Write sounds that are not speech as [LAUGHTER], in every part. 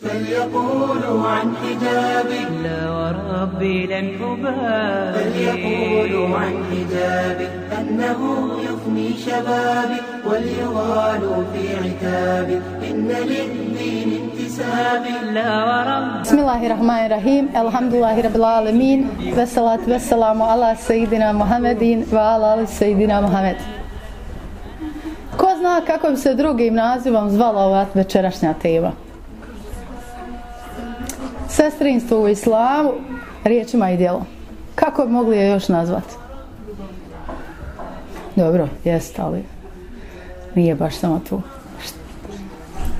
فليقولوا عن حجابي لا وربي لن أبالي فليقولوا عن حجابي أنه يفني شبابي وليغالوا في عتابي إن للدين انتسابي لا وربي Bismillahirrahmanirrahim. Elhamdülillahi Rabbil Alemin. Ve salatu ve selamu ala Seyyidina Muhammedin ve ala ali Seyyidina Muhammed. Ko zna kako bi se drugim nazivom zvala ova večerašnja tema? Sestrinstvo u islamu, riječima i djelom. Kako bi mogli je još nazvati? Dobro, jest, ali nije baš samo tu.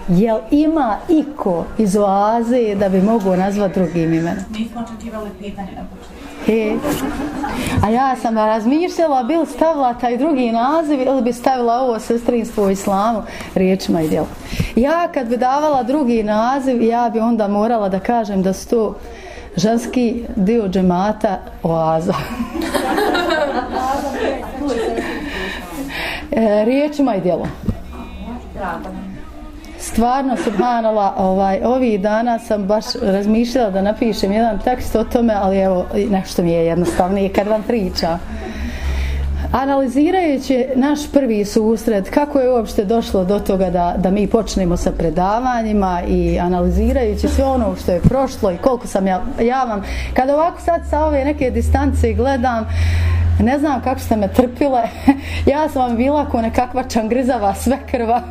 Jel ima iko iz oaze da bi mogu nazvati drugim imenom? Nismo očekivali pitanje na početku. E, a ja sam razmišljala bil stavila taj drugi naziv ili bi stavila ovo sestrinstvo u islamu riječima i djelom. Ja kad bi davala drugi naziv ja bi onda morala da kažem da su to ženski dio džemata oaza. [LAUGHS] e, riječima i djelom. Stvarno, subhanala, ovaj, ovih dana sam baš razmišljala da napišem jedan tekst o tome, ali evo, nešto mi je jednostavnije kad vam priča. Analizirajući naš prvi susret, kako je uopšte došlo do toga da, da mi počnemo sa predavanjima i analizirajući sve ono što je prošlo i koliko sam ja, ja vam, kada ovako sad sa ove neke distance gledam, ne znam kako ste me trpile, [LAUGHS] ja sam vam bila ko nekakva čangrizava svekrva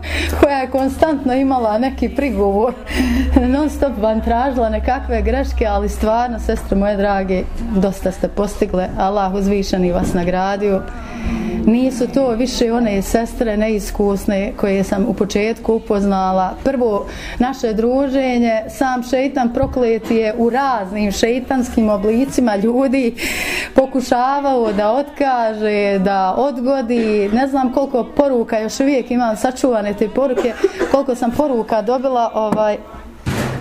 koja je konstantno imala neki prigovor, [LAUGHS] non stop vam tražila nekakve greške, ali stvarno, sestre moje drage, dosta ste postigle, Allah uzvišeni vas nagradio. Nisu to više one sestre neiskusne koje sam u početku upoznala. Prvo, naše druženje, sam šeitan proklet je u raznim šeitanskim oblicima ljudi pokušavao da otkaže, da odgodi. Ne znam koliko poruka, još uvijek imam sačuvane te poruke, koliko sam poruka dobila ovaj,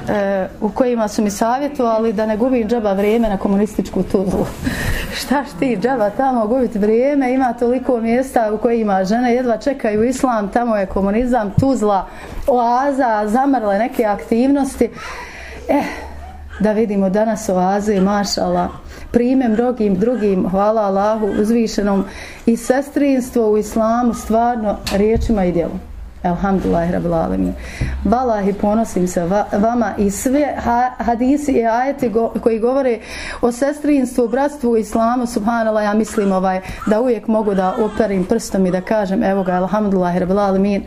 e, u kojima su mi savjetovali da ne gubim džaba vrijeme na komunističku tuzlu. [LAUGHS] Šta šti džaba tamo gubiti vrijeme, ima toliko mjesta u kojima žene jedva čekaju islam, tamo je komunizam, tuzla, oaza, zamrle neke aktivnosti. Eh, da vidimo danas oaze, mašala, prime mnogim drugim, hvala Allahu, uzvišenom i sestrinstvo u islamu stvarno riječima i djelom. Alhamdulillah, rabbil alamin. Valahi ponosim se va, vama i sve ha, hadisi i ajete go, koji govore o sestrinstvu, bratstvu, islamu, subhanallah, ja mislim ovaj, da uvijek mogu da operim prstom i da kažem, evo ga, alhamdulillah, rabbil alamin.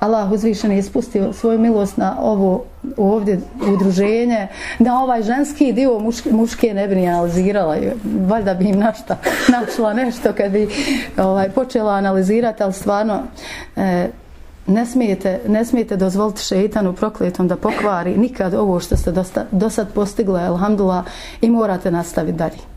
Allah uzvišen je ispustio svoju milost na ovo ovdje udruženje, na ovaj ženski dio muške, muške ne bi ni analizirala. Valjda bi im našta, [LAUGHS] našla nešto kad bi ovaj, počela analizirati, ali stvarno e, ne smijete, ne smijete dozvoliti šeitanu prokletom da pokvari nikad ovo što ste dosta, do sad postigle, alhamdulillah, i morate nastaviti dalje.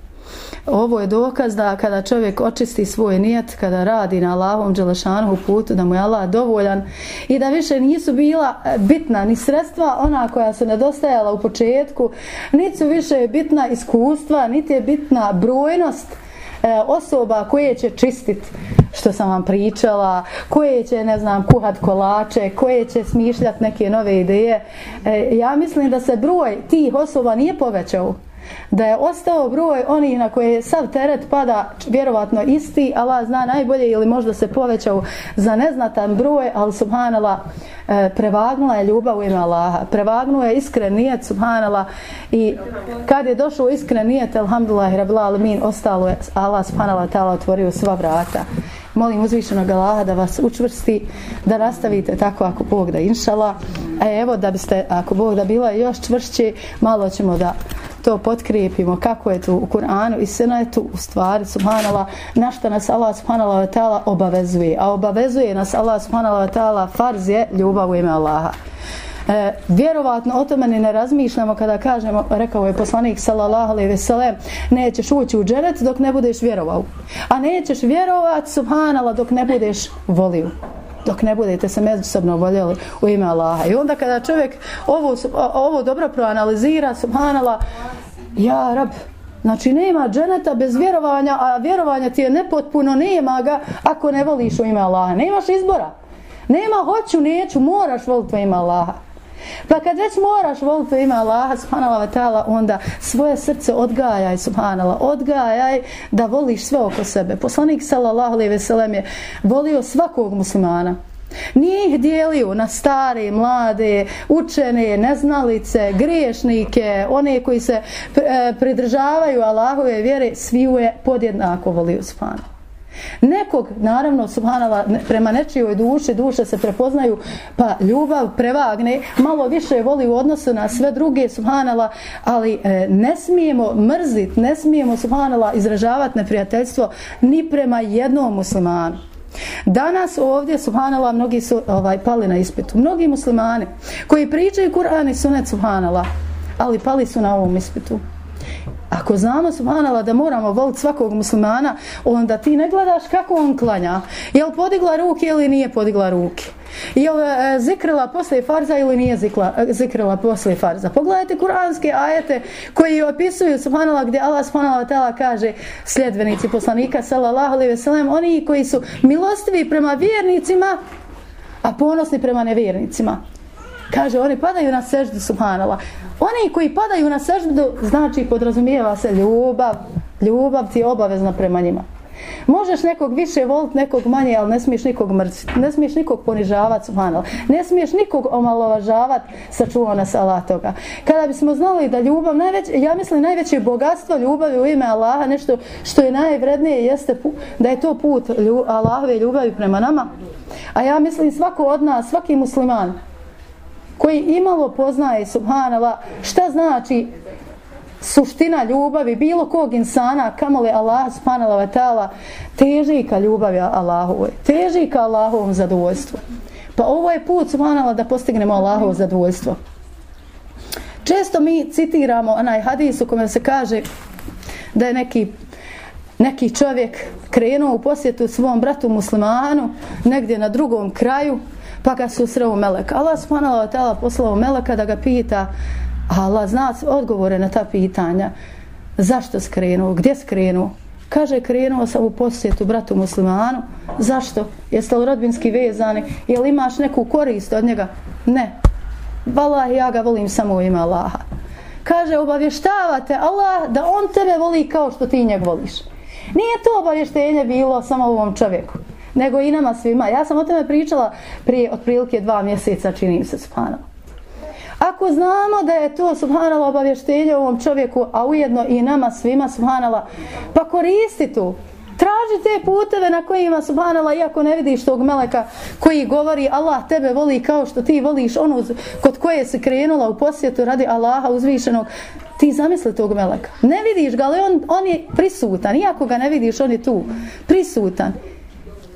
Ovo je dokaz da kada čovjek očisti svoj nijet, kada radi na Allahom Đelešanu putu, da mu je Allah dovoljan i da više nisu bila e, bitna ni sredstva ona koja su nedostajala u početku, niti su više bitna iskustva, niti je bitna brojnost E, osoba koje će čistit što sam vam pričala, koje će, ne znam, kuhat kolače, koje će smišljati neke nove ideje. E, ja mislim da se broj tih osoba nije povećao da je ostao broj onih na koje sav teret pada vjerovatno isti, Allah zna najbolje ili možda se povećao za neznatan broj, ali subhanala e, prevagnula je ljubav u ime Allaha, prevagnuo je iskren nijet subhanala i kad je došao iskren nijet, alhamdulillah, rabila alamin, ostalo je Allah subhanala ta'ala otvorio sva vrata. Molim uzvišenog Allaha da vas učvrsti, da nastavite tako ako Bog da inšala. A e, evo da biste, ako Bog da bila još čvršće, malo ćemo da to potkrijepimo kako je to u Kur'anu i Sunetu u stvari subhanallah na što nas Allah subhanallah wa ta'ala obavezuje. A obavezuje nas Allah subhanallah wa ta'ala farz je ljubav u ime Allaha. E, vjerovatno o tome ni ne razmišljamo kada kažemo, rekao je poslanik sallallahu alejhi ve sellem, nećeš ući u dženet dok ne budeš vjerovao. A nećeš vjerovat subhanallah dok ne budeš volio dok ne budete se međusobno voljeli u ime Allaha. I onda kada čovjek ovo, ovo dobro proanalizira, subhanala, ja rab, znači nema dženeta bez vjerovanja, a vjerovanja ti je nepotpuno, nema ga ako ne voliš u ime Allaha. Nemaš izbora. Nema hoću, neću, moraš voliti u ime Allaha. Pa kad već moraš voliti ima ime Allaha subhanala wa ta'ala, onda svoje srce odgajaj subhanala, odgajaj da voliš sve oko sebe. Poslanik sallallahu alejhi ve sellem je volio svakog muslimana. Nije ih dijelio na stare, mlade, učene, neznalice, griješnike, one koji se e, pridržavaju Allahove vjere, svi je podjednako volio subhanala. Nekog, naravno, subhanala, prema nečijoj duši, duše se prepoznaju, pa ljubav prevagne, malo više voli u odnosu na sve druge, subhanala, ali e, ne smijemo mrzit, ne smijemo, subhanala, izražavati neprijateljstvo ni prema jednom muslimanu. Danas ovdje, subhanala, mnogi su ovaj, pali na ispitu. Mnogi muslimani koji pričaju Kur'an i sunet, subhanala, ali pali su na ovom ispitu. Ako znamo, subhanala, da moramo voliti svakog muslimana, onda ti ne gledaš kako on klanja. Je li podigla ruke ili nije podigla ruke? Je li e, zikrila poslije farza ili nije zikla, e, zikrila poslije farza? Pogledajte kuranske ajete koji opisuju, subhanala, gdje Allah subhanala tela kaže sljedbenici poslanika, sallallahu alaihi ve oni koji su milostivi prema vjernicima, a ponosni prema nevjernicima. Kaže, oni padaju na seždu, subhanala. Oni koji padaju na seždu, znači podrazumijeva se ljubav. Ljubav ti je obavezna prema njima. Možeš nekog više voliti, nekog manje, ali ne smiješ nikog mrziti. Ne smiješ nikog ponižavati, subhanal. Ne smiješ nikog omalovažavati, sačuva nas Allah toga. Kada bismo znali da ljubav, najveć, ja mislim najveće bogatstvo ljubavi u ime Allaha, nešto što je najvrednije, jeste da je to put lju, Allahove ljubavi prema nama. A ja mislim svako od nas, svaki musliman, koji imalo poznaje subhanala šta znači suština ljubavi bilo kog insana kamole Allah subhanala vatala, teži ka ljubavi Allahovoj, teži ka Allahovom zadovoljstvu. Pa ovo je put subhanala da postignemo Allahovo zadovoljstvo. Često mi citiramo onaj hadis u kome se kaže da je neki neki čovjek krenuo u posjetu svom bratu muslimanu negdje na drugom kraju pa ga susreo melek. Allah subhanahu wa ta'ala poslao meleka da ga pita, Allah zna odgovore na ta pitanja. Zašto skrenuo? Gdje skrenuo? Kaže, krenuo sam u posjetu bratu muslimanu. Zašto? Jeste li rodbinski vezani? Jel imaš neku korist od njega? Ne. Valah, ja ga volim samo u ime Allaha. Kaže, obavještavate Allah da on tebe voli kao što ti njeg voliš. Nije to obavještenje bilo samo ovom čovjeku nego i nama svima. Ja sam o tome pričala prije otprilike dva mjeseca, činim se, subhanallah. Ako znamo da je to subhanala obavještenje ovom čovjeku, a ujedno i nama svima subhanala, pa koristi tu. Traži te puteve na kojima subhanala, iako ne vidiš tog meleka koji govori Allah tebe voli kao što ti voliš onu kod koje se krenula u posjetu radi Allaha uzvišenog, ti zamisli tog meleka. Ne vidiš ga, ali on, on je prisutan. Iako ga ne vidiš, on je tu. Prisutan.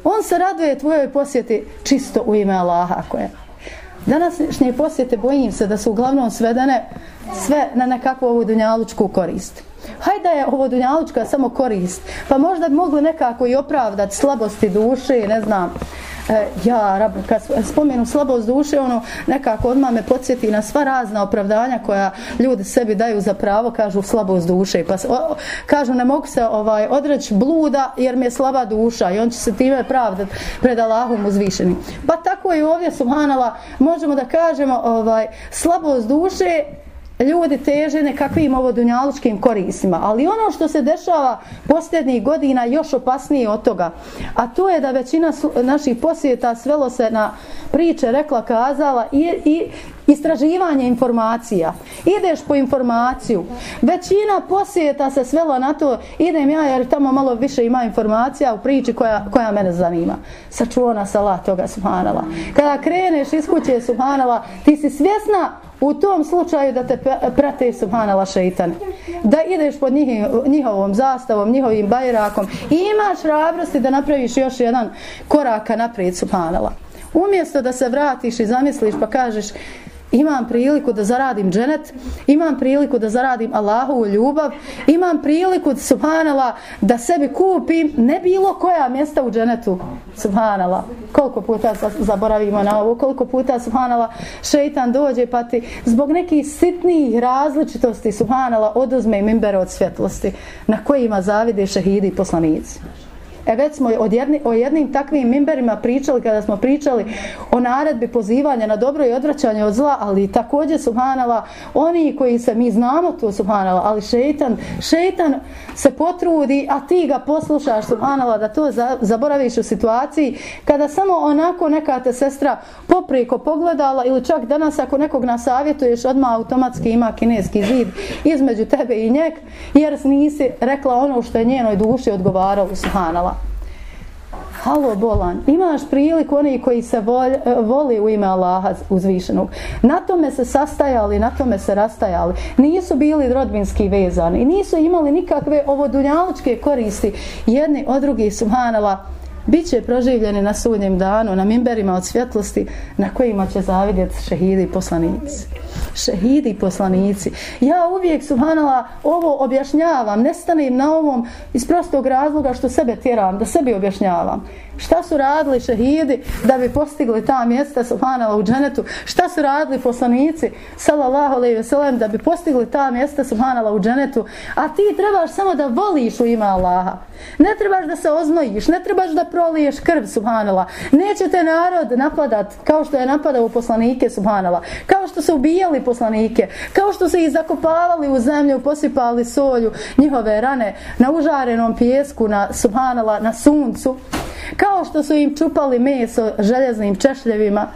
On se raduje tvojoj posjeti čisto u ime Allaha. Ako je. Današnje posjete bojim se da su uglavnom svedene sve na nekakvu ovu dunjalučku korist. Hajde je ovo dunjalučka samo korist. Pa možda bi mogli nekako i opravdati slabosti duše, ne znam, e, ja, rab, kad spomenu slabost duše, ono nekako odmah me podsjeti na sva razna opravdanja koja ljudi sebi daju za pravo, kažu slabost duše. Pa o, kažu ne mogu se ovaj odreći bluda jer mi je slaba duša i on će se time pravdat pred Allahom uzvišenim. Pa tako i ovdje, subhanala, možemo da kažemo ovaj slabost duše ljudi teže nekakvim ovo dunjalučkim koristima. Ali ono što se dešava posljednjih godina još opasnije od toga, a to je da većina naših posjeta svelo se na priče, rekla, kazala i, i istraživanje informacija. Ideš po informaciju. Većina posjeta se svela na to, idem ja jer tamo malo više ima informacija u priči koja, koja mene zanima. Sačuvana sala toga, subhanala. Kada kreneš iz kuće, subhanala, ti si svjesna u tom slučaju da te prate subhanala šeitan. Da ideš pod njih, njihovom zastavom njihovim bajrakom i imaš hrabrosti da napraviš još jedan koraka naprijed subhanala umjesto da se vratiš i zamisliš pa kažeš imam priliku da zaradim dženet, imam priliku da zaradim Allahovu ljubav, imam priliku, subhanala, da sebi kupim ne bilo koja mjesta u dženetu, subhanala. Koliko puta zaboravimo na ovo, koliko puta, subhanala, šeitan dođe pa ti zbog nekih sitnih različitosti, subhanala, oduzme i mimbere od svjetlosti na kojima zavide šehidi i poslanici. E već smo od jedni, o jednim takvim mimberima pričali kada smo pričali o naredbi pozivanja na dobro i odvraćanje od zla, ali također subhanala oni koji se, mi znamo to subhanala, ali šeitan, šeitan se potrudi, a ti ga poslušaš subhanala da to za, zaboraviš u situaciji kada samo onako neka te sestra poprijeko pogledala ili čak danas ako nekog nasavjetuješ odmah automatski ima kineski zid između tebe i njeg jer nisi rekla ono što je njenoj duši odgovaralo subhanala halo bolan, imaš priliku oni koji se volj, e, voli u ime Allaha uzvišenog. Na tome se sastajali, na tome se rastajali. Nisu bili rodbinski vezani, nisu imali nikakve ovodunjaličke koristi jedni od drugih subhanala bit će proživljeni na sudnjem danu, na mimberima od svjetlosti na kojima će zavidjeti šehidi i poslanici. Šehidi i poslanici. Ja uvijek, subhanala, ovo objašnjavam, ne stanem na ovom iz prostog razloga što sebe tjeram, da sebi objašnjavam. Šta su radili šehidi da bi postigli ta mjesta subhanala u dženetu? Šta su radili poslanici sallallahu alejhi ve sellem da bi postigli ta mjesta subhanala u dženetu? A ti trebaš samo da voliš u ime Allaha. Ne trebaš da se oznojiš, ne trebaš da proliješ krv subhanala. Neće te narod napadat kao što je napadao poslanike subhanala. Kao što su ubijali poslanike, kao što su ih zakopavali u zemlju, posipali solju, njihove rane na užarenom pijesku, na subhanala, na suncu kao što su im čupali meso željeznim češljevima,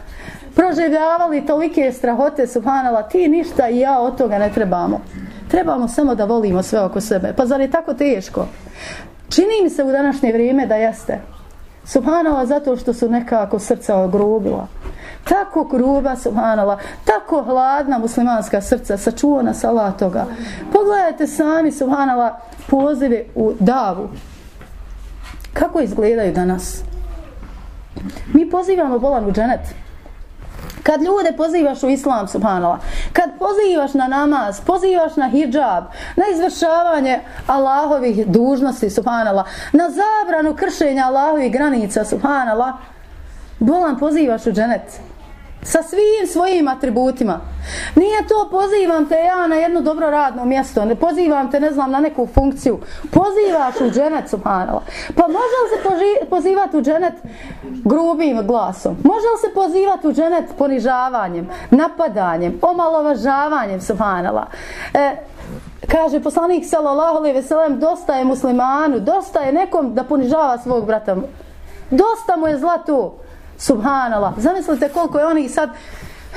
proživljavali tolike strahote, subhanala, ti ništa i ja od toga ne trebamo. Trebamo samo da volimo sve oko sebe. Pa zar je tako teško? Čini mi se u današnje vrijeme da jeste. Subhanala zato što su nekako srca ogrubila. Tako gruba, subhanala, tako hladna muslimanska srca, sačuvana sa Allah toga. Pogledajte sami, subhanala, pozive u davu, Kako izgledaju danas? Mi pozivamo bolan u dženet. Kad ljude pozivaš u islam, subhanala, kad pozivaš na namaz, pozivaš na hijab, na izvršavanje Allahovih dužnosti, subhanala, na zabranu kršenja Allahovih granica, subhanala, bolan pozivaš u dženet sa svim svojim atributima. Nije to pozivam te ja na jedno dobro radno mjesto, ne pozivam te, ne znam, na neku funkciju. Pozivaš u dženet, subhanala. Pa može li se pozivati u dženet grubim glasom? Može li se pozivati u dženet ponižavanjem, napadanjem, omalovažavanjem, subhanala? E, kaže poslanik sallallahu alejhi ve sellem dosta je muslimanu dosta je nekom da ponižava svog brata dosta mu je zla tu Subhanallah. Zamislite koliko je onih sad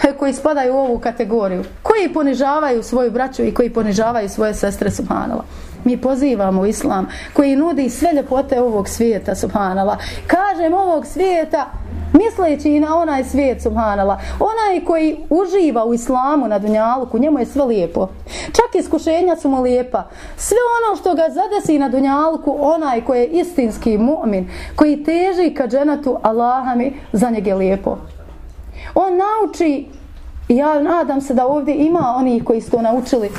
e, koji spadaju u ovu kategoriju. Koji ponižavaju svoju braću i koji ponižavaju svoje sestre, subhanala. Mi pozivamo islam koji nudi sve ljepote ovog svijeta, subhanala. Kažem ovog svijeta, misleći i na onaj svijet, subhanala. Onaj koji uživa u islamu na dunjaluku, njemu je sve lijepo. Čak iskušenja su mu lijepa. Sve ono što ga zadesi na dunjaluku, onaj koji je istinski mu'min, koji teži ka dženatu Allahami, za njeg je lijepo. On nauči, ja nadam se da ovdje ima onih koji su to naučili,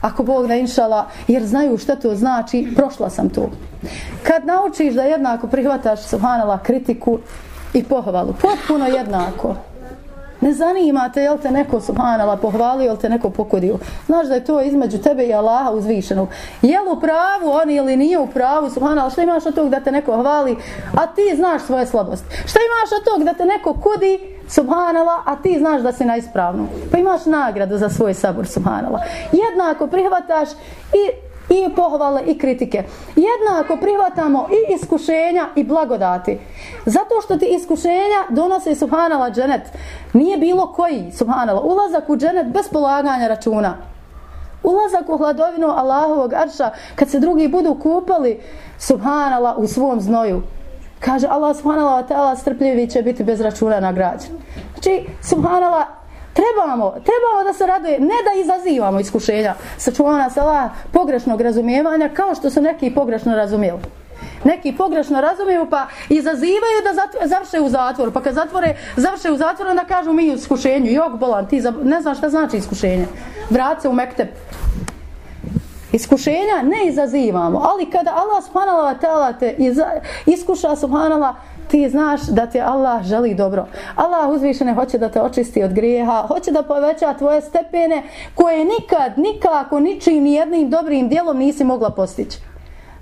ako Bog da inšala, jer znaju šta to znači, prošla sam to. Kad naučiš da jednako prihvataš, subhanala, kritiku i pohvalu, potpuno jednako, Ne zanima te jel te neko subhanala pohvalio jel te neko pokodio. Znaš da je to između tebe i Allaha uzvišenog. Jel u pravu on ili nije u pravu subhanala? Šta imaš od tog da te neko hvali, a ti znaš svoje slabosti? Šta imaš od tog da te neko kudi subhanala, a ti znaš da si na ispravnu? Pa imaš nagradu za svoj sabor subhanala. Jednako prihvataš i i pohvale i kritike. Jednako prihvatamo i iskušenja i blagodati. Zato što ti iskušenja donose subhanala dženet. Nije bilo koji subhanala. Ulazak u dženet bez polaganja računa. Ulazak u hladovinu Allahovog arša kad se drugi budu kupali subhanala u svom znoju. Kaže Allah subhanala wa ta'ala strpljivi će biti bez računa nagrađen. Znači subhanala Trebamo, trebamo da se raduje, ne da izazivamo iskušenja. Sačuva nas Allah pogrešnog razumijevanja kao što su neki pogrešno razumijeli. Neki pogrešno razumiju pa izazivaju da završe u zatvoru. Pa kad zatvore, završe u zatvoru, onda kažu mi u iskušenju. Jok bolan, ti ne znaš šta znači iskušenje. Vrat se u mektep. Iskušenja ne izazivamo, ali kada Allah subhanala wa te iskuša subhanala ti znaš da ti Allah želi dobro. Allah uzvišene hoće da te očisti od grijeha, hoće da poveća tvoje stepene koje nikad, nikako, ničim, ni jednim dobrim dijelom nisi mogla postići.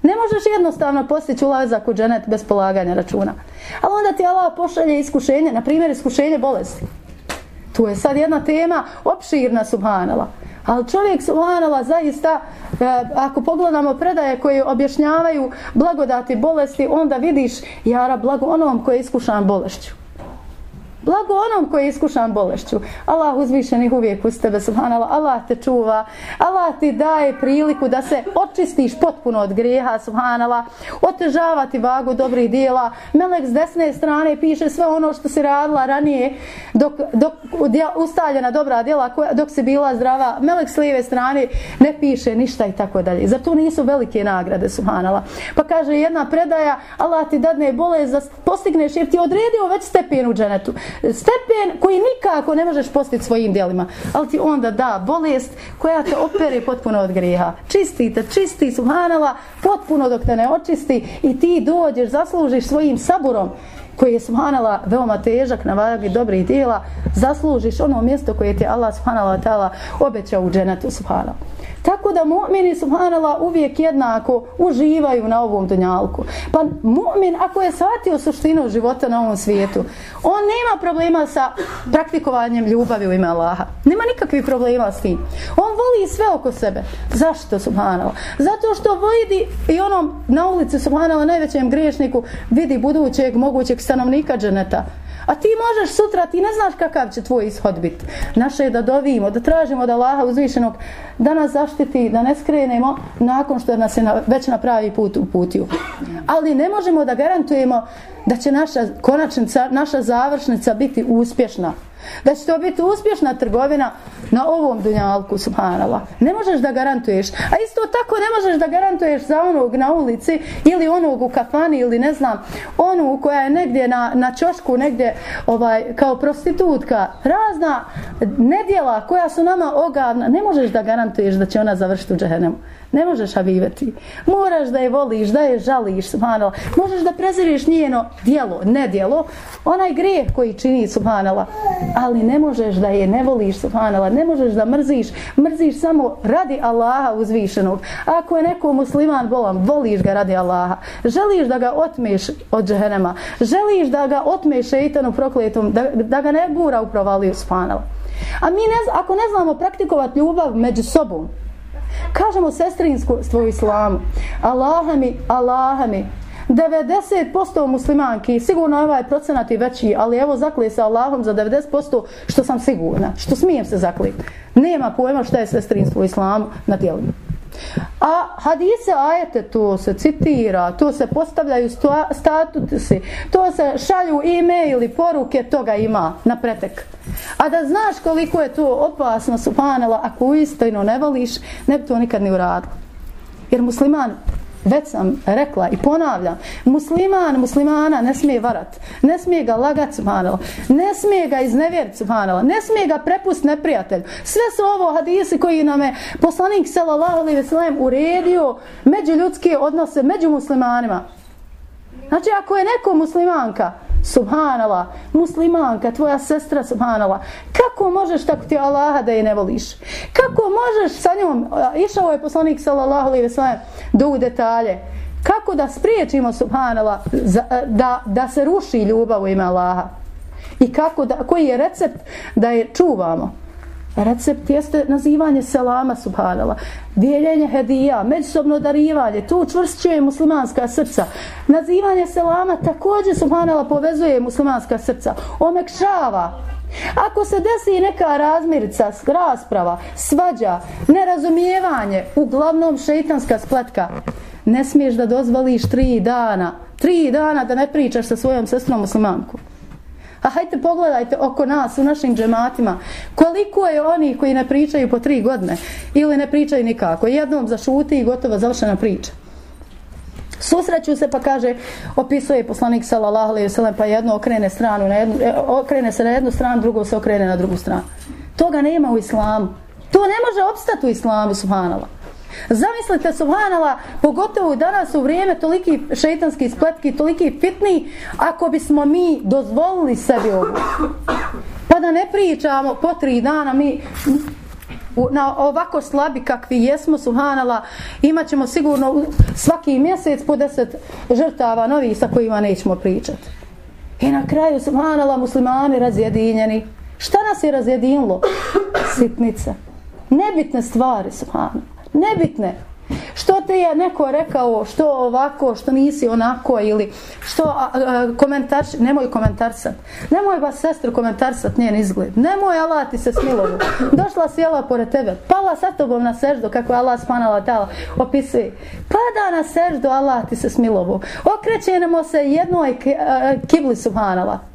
Ne možeš jednostavno postići ulazak u dženet bez polaganja računa. Ali onda ti Allah pošalje iskušenje, na primjer iskušenje bolesti. Tu je sad jedna tema opširna subhanala. Ali čovjek subhanala zaista, e, ako pogledamo predaje koje objašnjavaju blagodati bolesti, onda vidiš jara blago onom koji je iskušan bolešću. Blago onom koji je iskušan bolešću. Allah uzvišenih uvijek uz tebe, subhanallah. Allah te čuva. Allah ti daje priliku da se očistiš potpuno od grijeha, subhanallah. Otežava ti vagu dobrih dijela. Melek s desne strane piše sve ono što si radila ranije dok, dok ustaljena dobra dijela dok si bila zdrava. Melek s lijeve strane ne piše ništa i tako dalje. Zato nisu velike nagrade, subhanallah. Pa kaže jedna predaja, Allah ti dadne bolest da postigneš jer ti odredio već stepen u dženetu stepen koji nikako ne možeš postiti svojim dijelima. Ali ti onda da bolest koja te opere potpuno od grijeha. Čisti te, čisti subhanala potpuno dok te ne očisti i ti dođeš, zaslužiš svojim saburom koji je subhanala veoma težak na vagi dobrih dijela, zaslužiš ono mjesto koje ti Allah subhanala ta'ala obećao u dženetu subhanala. Tako da mu'mini subhanallah uvijek jednako uživaju na ovom dunjalku. Pa mu'min ako je shvatio suštinu života na ovom svijetu, on nema problema sa praktikovanjem ljubavi u ime Allaha. Nema nikakvih problema s tim. On voli sve oko sebe. Zašto subhanallah? Zato što vidi i onom na ulici subhanallah najvećem griješniku vidi budućeg mogućeg stanovnika dženeta. A ti možeš sutra, ti ne znaš kakav će tvoj ishod biti. Naše je da dovimo, da tražimo od Allaha uzvišenog da nas zaštiti, da ne skrenemo nakon što nas je na, već na pravi put uputio. Ali ne možemo da garantujemo da će naša konačnica, naša završnica biti uspješna. Da će to biti uspješna trgovina na ovom dunjalku, subhanallah. Ne možeš da garantuješ. A isto tako ne možeš da garantuješ za onog na ulici ili onog u kafani ili ne znam, onu koja je negdje na, na čošku, negdje ovaj, kao prostitutka. Razna nedjela koja su nama ogavna. Ne možeš da garantuješ da će ona završiti u džehennemu. Ne možeš avivati. Moraš da je voliš, da je žališ, subhanala. Možeš da preziriš njeno dijelo, ne dijelo, onaj grijeh koji čini, subhanala. Ali ne možeš da je ne voliš, subhanala. Ne možeš da mrziš. Mrziš samo radi Allaha uzvišenog. Ako je neko musliman bolan, voliš ga radi Allaha. Želiš da ga otmeš od džehenema. Želiš da ga otmeš šeitanu prokletom, da, da ga ne gura u provaliju, subhanala. A mi ne, ako ne znamo praktikovati ljubav među sobom, Kažemo sestrinstvo u islamu. Allaha mi, Allaha mi. 90% muslimanki, sigurno ovaj procenat je veći, ali evo zakle se Allahom za 90% što sam sigurna, što smijem se zakliti. Nema pojma šta je sestrinstvo u islamu na djelima. A hadise ajete to se citira, to se postavljaju statusi, to se šalju e-maili, poruke, toga ima na pretek. A da znaš koliko je to opasno, subhanala, ako uistinu ne voliš, ne bi to nikad ni uradilo. Jer musliman već sam rekla i ponavljam, musliman, muslimana ne smije varat, ne smije ga lagat, subhanala, ne smije ga iznevjerit, subhanala, ne smije ga prepust neprijatelj. Sve su ovo hadisi koji nam je poslanik sallallahu alaihi ve sellem uredio među ljudske odnose, među muslimanima. Znači, ako je neko muslimanka, subhanala, muslimanka, tvoja sestra, subhanala, kako možeš tako ti Allaha da je ne voliš? Kako možeš sa njom, išao je poslanik sallallahu alaihi ve sellem, do u detalje, kako da spriječimo, subhanala, da, da se ruši ljubav u ime Allaha? I kako da, koji je recept da je čuvamo? Recept jeste nazivanje selama subhanala, dijeljenje hedija, međusobno darivanje, tu čvršćuje muslimanska srca. Nazivanje selama također subhanala povezuje muslimanska srca, omekšava. Ako se desi neka razmirica, rasprava, svađa, nerazumijevanje, uglavnom šeitanska spletka, ne smiješ da dozvoliš tri dana, tri dana da ne pričaš sa svojom sestrom muslimankom. A hajte pogledajte oko nas, u našim džematima, koliko je oni koji ne pričaju po tri godine ili ne pričaju nikako. Jednom zašuti i gotova završena priča. Susreću se pa kaže, opisuje poslanik sallallahu alejhi ve sellem pa jedno okrene stranu na jednu e, okrene se na jednu stranu, drugo se okrene na drugu stranu. Toga nema u islamu. To ne može opstati u islamu, subhanallahu. Zamislite, subhanala, pogotovo danas u vrijeme toliki šeitanski spletki, toliki fitni, ako bismo mi dozvolili sebi ovo. Pa da ne pričamo po tri dana, mi u, na ovako slabi kakvi jesmo, subhanala, imat ćemo sigurno svaki mjesec po deset žrtava novih sa kojima nećemo pričati. I na kraju, subhanala, muslimani razjedinjeni. Šta nas je razjedinilo? Sitnica. Nebitne stvari, subhanala. Nebitne. Što te je neko rekao, što ovako, što nisi onako ili što a, a, komentar, nemoj komentarsat. Nemoj vas sestru komentarsat njen izgled. Nemoj Allah ti se smilovu. Došla si pored tebe. Pala sa tobom na seždu kako je Allah spanala tala opisuje. Pada na seždu Allah ti se smilovu. Okrećenemo se jednoj kibli subhanala.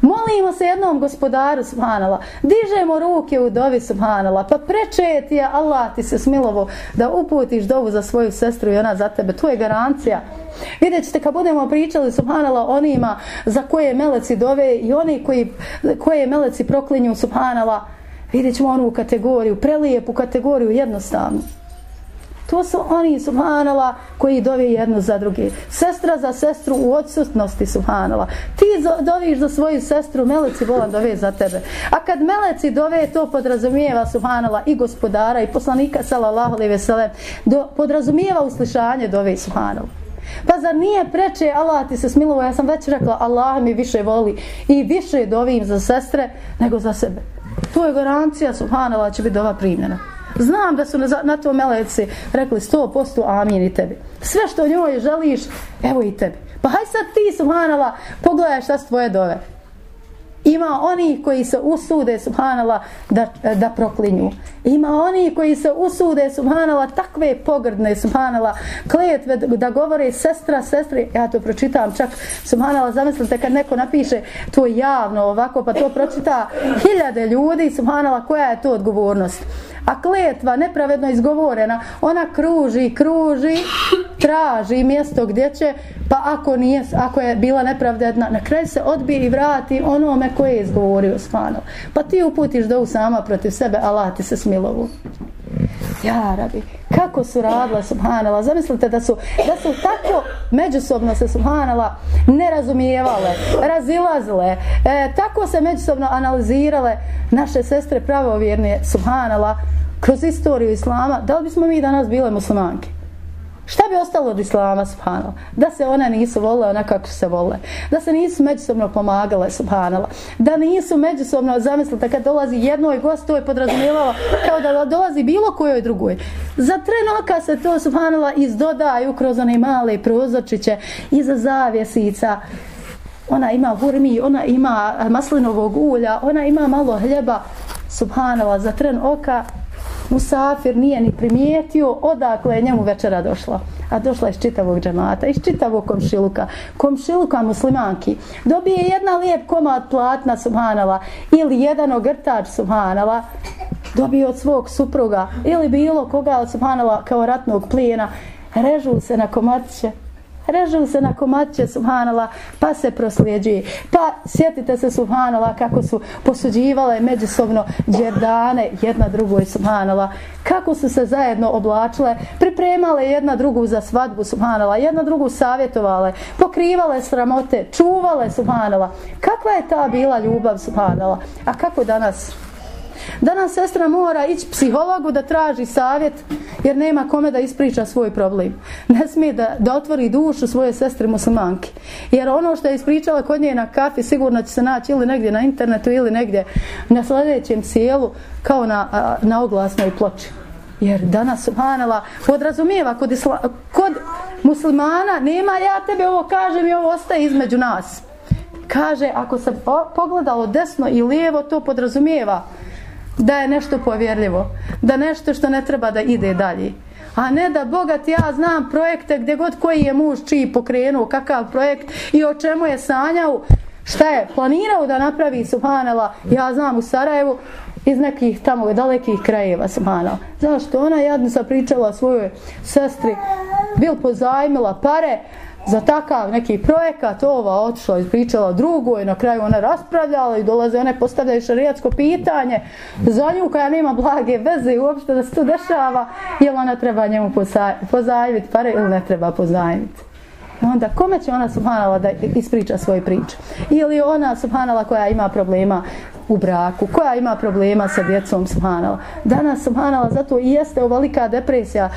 Molimo se jednom gospodaru subhanala, dižemo ruke u dovi subhanala, pa preče ti je Allah ti se smilovo da uputiš dovu za svoju sestru i ona za tebe. Tu je garancija. Vidjet ćete kad budemo pričali subhanala onima za koje meleci dove i oni koji, koje meleci proklinju subhanala, vidjet ćemo onu kategoriju, prelijepu kategoriju jednostavno. To su oni, subhanala, koji dove jedno za drugi. Sestra za sestru u odsutnosti, subhanala. Ti doviš za svoju sestru, meleci volan dove za tebe. A kad meleci dove, to podrazumijeva, subhanala, i gospodara, i poslanika, salallahu alaihi veselem, do, podrazumijeva uslišanje dove, subhanala. Pa zar nije preče Allah ti se smilovo, ja sam već rekla Allah mi više voli i više dovim za sestre nego za sebe. To je garancija subhanala će biti dova primljena. Znam da su na, na to meleci rekli 100% amin i tebi. Sve što njoj želiš, evo i tebi. Pa haj sad ti subhanala pogledaj šta su tvoje dove. Ima oni koji se usude, subhanala, da, da proklinju. Ima oni koji se usude, subhanala, takve pogrdne, subhanala, kletve da govore sestra, sestri. Ja to pročitam čak, subhanala, zamislite kad neko napiše to javno ovako, pa to pročita hiljade ljudi, subhanala, koja je to odgovornost? A kletva nepravedno izgovorena, ona kruži, kruži, traži mjesto gdje će, pa ako nije, ako je bila nepravedna, na kraju se odbije i vrati onome koje je izgovorio stvarno. Pa ti uputiš dovu sama protiv sebe, Allah ti se smilovu. Ja, rabi, kako su radile, subhanala, zamislite da su, da su tako međusobno se, subhanala, nerazumijevale, razilazile, e, tako se međusobno analizirale naše sestre pravovjerne, subhanala, kroz istoriju Islama, da li bismo mi danas bile muslimanke? Šta bi ostalo od Islama, subhanala? Da se one nisu volile onako kako se vole. Da se nisu međusobno pomagale, subhanala. Da nisu međusobno, zamislite, kad dolazi jednoj gost, to je podrazumijevalo kao da dolazi bilo kojoj drugoj. Za tren oka se to, subhanala, izdodaju kroz one male prozorčiće, iza zavjesica. Ona ima hurmi, ona ima maslinovog ulja, ona ima malo hljeba, subhanala, za tren oka Musafir nije ni primijetio odakle je njemu večera došla. A došla iz čitavog džemata, iz čitavog komšiluka. Komšiluka muslimanki. Dobije jedna lijep komad platna, subhanala, ili jedan ogrtač, subhanala, dobije od svog supruga, ili bilo koga od subhanala kao ratnog plijena. Režu se na komadiće, režu se na komadće subhanala pa se prosljeđuje pa sjetite se subhanala kako su posuđivale međusobno džerdane jedna drugoj subhanala kako su se zajedno oblačile pripremale jedna drugu za svadbu subhanala jedna drugu savjetovale pokrivale sramote čuvale subhanala kakva je ta bila ljubav subhanala a kako danas Danas sestra mora ići psihologu da traži savjet jer nema kome da ispriča svoj problem. Ne smije da, da otvori dušu svoje sestre muslimanke. Jer ono što je ispričala kod nje na kafi sigurno će se naći ili negdje na internetu ili negdje na sljedećem sjelu kao na, na oglasnoj ploči. Jer danas subhanala podrazumijeva kod, isla, kod muslimana nema ja tebe ovo kažem i ovo ostaje između nas. Kaže ako se pogledalo desno i lijevo to podrazumijeva da je nešto povjerljivo, da nešto što ne treba da ide dalje. A ne da bogat ja znam projekte gdje god koji je muž čiji pokrenuo, kakav projekt i o čemu je sanjao, šta je planirao da napravi Subhanala, ja znam u Sarajevu, iz nekih tamo dalekih krajeva Subhanala. Zašto? Ona jadno sa pričala svojoj sestri, bil pozajmila pare, za takav neki projekat ova otišla i pričala i na kraju ona raspravljala i dolaze one postavljaju šarijatsko pitanje za nju koja nema blage veze i uopšte da se to dešava je ona treba njemu pozajmiti pare ili ne treba pozajmiti onda kome će ona subhanala da ispriča svoju priču? Ili ona subhanala koja ima problema u braku, koja ima problema sa djecom, subhanala. Danas, subhanala, zato i jeste ovolika depresija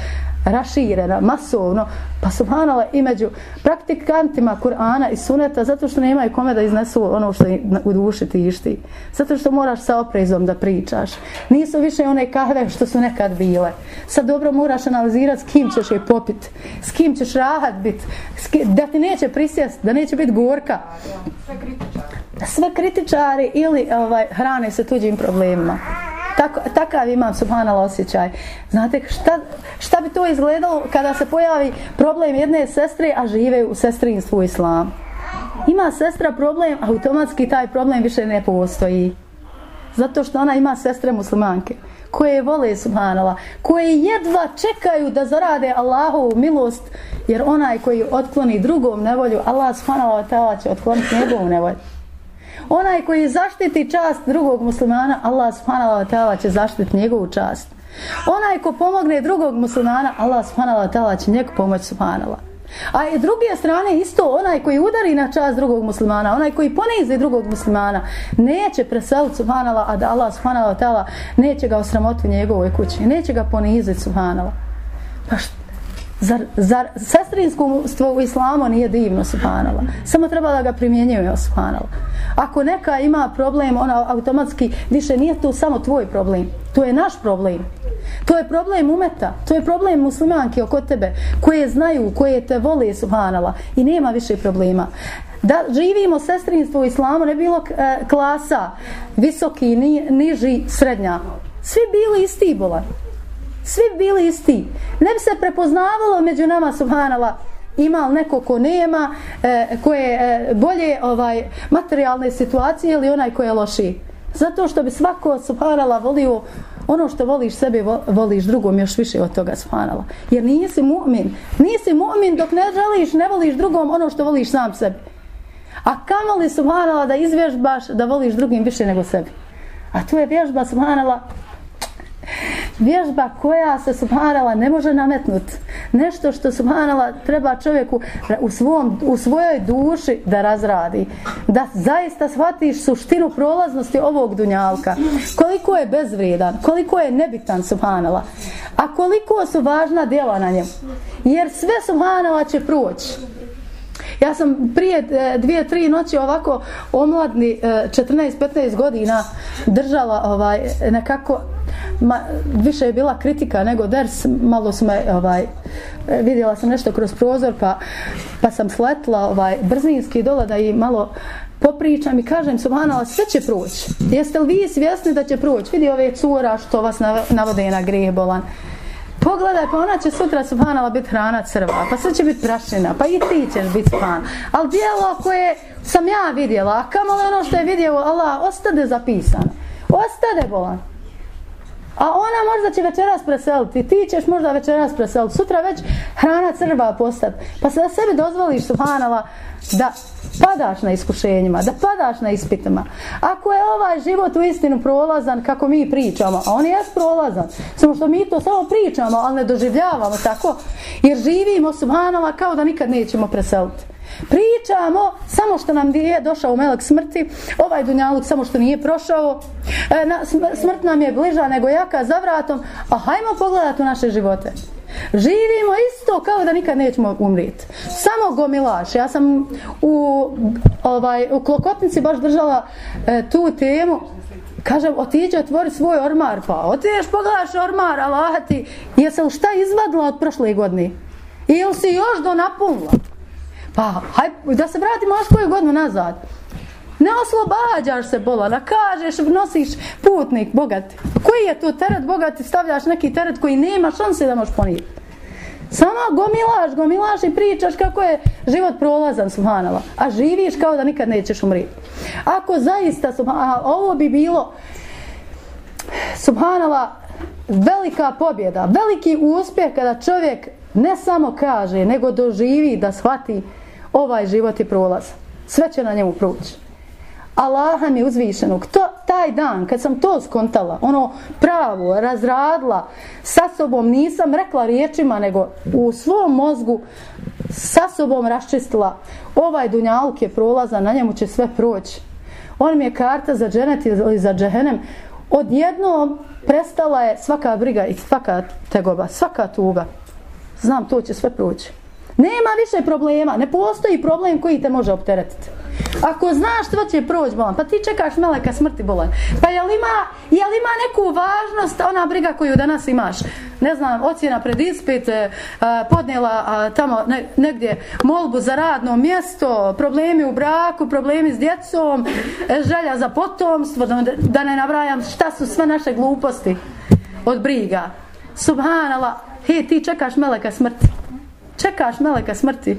raširena, masovno, pa subhanala i među praktikantima Kur'ana i Suneta, zato što nemaju kome da iznesu ono što u duši tišti. Zato što moraš sa oprezom da pričaš. Nisu više one kahve što su nekad bile. Sad dobro moraš analizirati s kim ćeš je popit, s kim ćeš rahat bit, da ti neće prisjest, da neće biti gorka. Sve sve kritičari ili ovaj, hrane se tuđim problemima. Tako, takav imam subhanala osjećaj. Znate, šta, šta bi to izgledalo kada se pojavi problem jedne sestre, a žive u sestrinstvu islam? Ima sestra problem, automatski taj problem više ne postoji. Zato što ona ima sestre muslimanke koje vole subhanala, koje jedva čekaju da zarade Allahovu milost, jer onaj koji otkloni drugom nevolju, Allah subhanala će otkloniti njegovu nevolju. Onaj koji zaštiti čast drugog muslimana, Allah subhanahu wa ta'ala će zaštiti njegovu čast. Onaj ko pomogne drugog muslimana, Allah subhanahu wa ta'ala će njegu pomoći subhanala. A i druge strane isto, onaj koji udari na čast drugog muslimana, onaj koji ponizi drugog muslimana, neće preseliti subhanala, a da Allah subhanahu wa ta'ala neće ga osramoti u njegovoj kući, neće ga poniziti subhanala. Pa što? Zar, zar sestrinstvo u islamu nije divno, subhanala? Samo treba da ga primjenjuje, subhanala. Ako neka ima problem, ona automatski više nije to samo tvoj problem. To je naš problem. To je problem umeta. To je problem muslimanke oko tebe, koje znaju, koje te vole, subhanala. I nema više problema. Da živimo sestrinstvo u islamu, ne bilo e, klasa, visoki, ni, niži, srednja. Svi bili isti bolan svi bili isti. Ne bi se prepoznavalo među nama, subhanala, ima li neko ko nema, e, koje e, bolje ovaj materijalne situacije ili onaj ko je loši. Zato što bi svako, subhanala, volio ono što voliš sebe, voliš drugom još više od toga, subhanala. Jer nisi mu'min. Nisi mu'min dok ne želiš, ne voliš drugom ono što voliš sam sebi. A kamo li, subhanala, da izvježbaš da voliš drugim više nego sebi? A tu je vježba, subhanala, vježba koja se subhanala ne može nametnut. Nešto što subhanala treba čovjeku u, svom, u svojoj duši da razradi. Da zaista shvatiš suštinu prolaznosti ovog dunjalka. Koliko je bezvrijedan koliko je nebitan subhanala a koliko su važna djela na njemu. Jer sve subhanala će proći Ja sam prije e, dvije, tri noći ovako omladni e, 14-15 godina držala ovaj, nekako ma, više je bila kritika nego ders, malo su me, ovaj, vidjela sam nešto kroz prozor, pa, pa sam sletla ovaj, brzinski dola da i malo popričam i kažem, subhanala, sve će proći. Jeste li vi svjesni da će proći? Vidi ove cura što vas navode na grijeh bolan. Pogledaj, pa ona će sutra subhanala biti hrana crva, pa sve će biti prašina, pa i ti ćeš biti subhan. Ali dijelo koje sam ja vidjela, a kamo ono što je vidjela, Allah, ostade zapisano. Ostade bolan. A ona možda će večeras preseliti, ti ćeš možda večeras preseliti, sutra već hrana crva postati. Pa se da sebi dozvoliš, subhanala, da padaš na iskušenjima, da padaš na ispitima. Ako je ovaj život u istinu prolazan kako mi pričamo, a on je prolazan, samo što mi to samo pričamo, ali ne doživljavamo tako, jer živimo, subhanala, kao da nikad nećemo preseliti. Pričamo samo što nam je došao melek smrti, ovaj dunjaluk samo što nije prošao, e, na, smrt nam je bliža nego jaka za vratom, a hajmo pogledati u naše živote. Živimo isto kao da nikad nećemo umriti. Samo gomilaš. Ja sam u, ovaj, u Klokotnici baš držala e, tu temu. Kažem, otiđi otvori svoj ormar. Pa otiđeš, pogledaš ormar, Allah ti, jesi li šta izvadila od prošle godine? Ili si još do napunila? Pa, haj, da se vratimo još koju godinu nazad. Ne oslobađaš se bolana, kažeš, nosiš putnik bogati. Koji je to teret bogati, stavljaš neki teret koji nema šanse da možeš ponijeti. Samo gomilaš, gomilaš i pričaš kako je život prolazan, subhanala. A živiš kao da nikad nećeš umriti. Ako zaista, subhanala, ovo bi bilo, subhanala, velika pobjeda, veliki uspjeh kada čovjek ne samo kaže, nego doživi da shvati ovaj život je prolaz. Sve će na njemu proći. Allaha mi uzvišenog. To, taj dan, kad sam to skontala, ono pravo, razradla, sa sobom nisam rekla riječima, nego u svom mozgu sa sobom raščistila ovaj dunjaluk je prolaza, na njemu će sve proći. on mi je karta za dženet ili za džehenem, Odjednom prestala je svaka briga i svaka tegoba, svaka tuga. Znam, to će sve proći. Nema više problema, ne postoji problem koji te može opteretiti. Ako znaš što će proći bolan, pa ti čekaš meleka smrti bolan. Pa jel ima, jel ima neku važnost ona briga koju danas imaš? Ne znam, ocjena pred ispit, e, podnijela a, tamo ne, negdje molbu za radno mjesto, problemi u braku, problemi s djecom, e, želja za potomstvo, da, da ne nabrajam šta su sve naše gluposti od briga. Subhanallah, he, ti čekaš meleka smrti. Čekaš meleka smrti.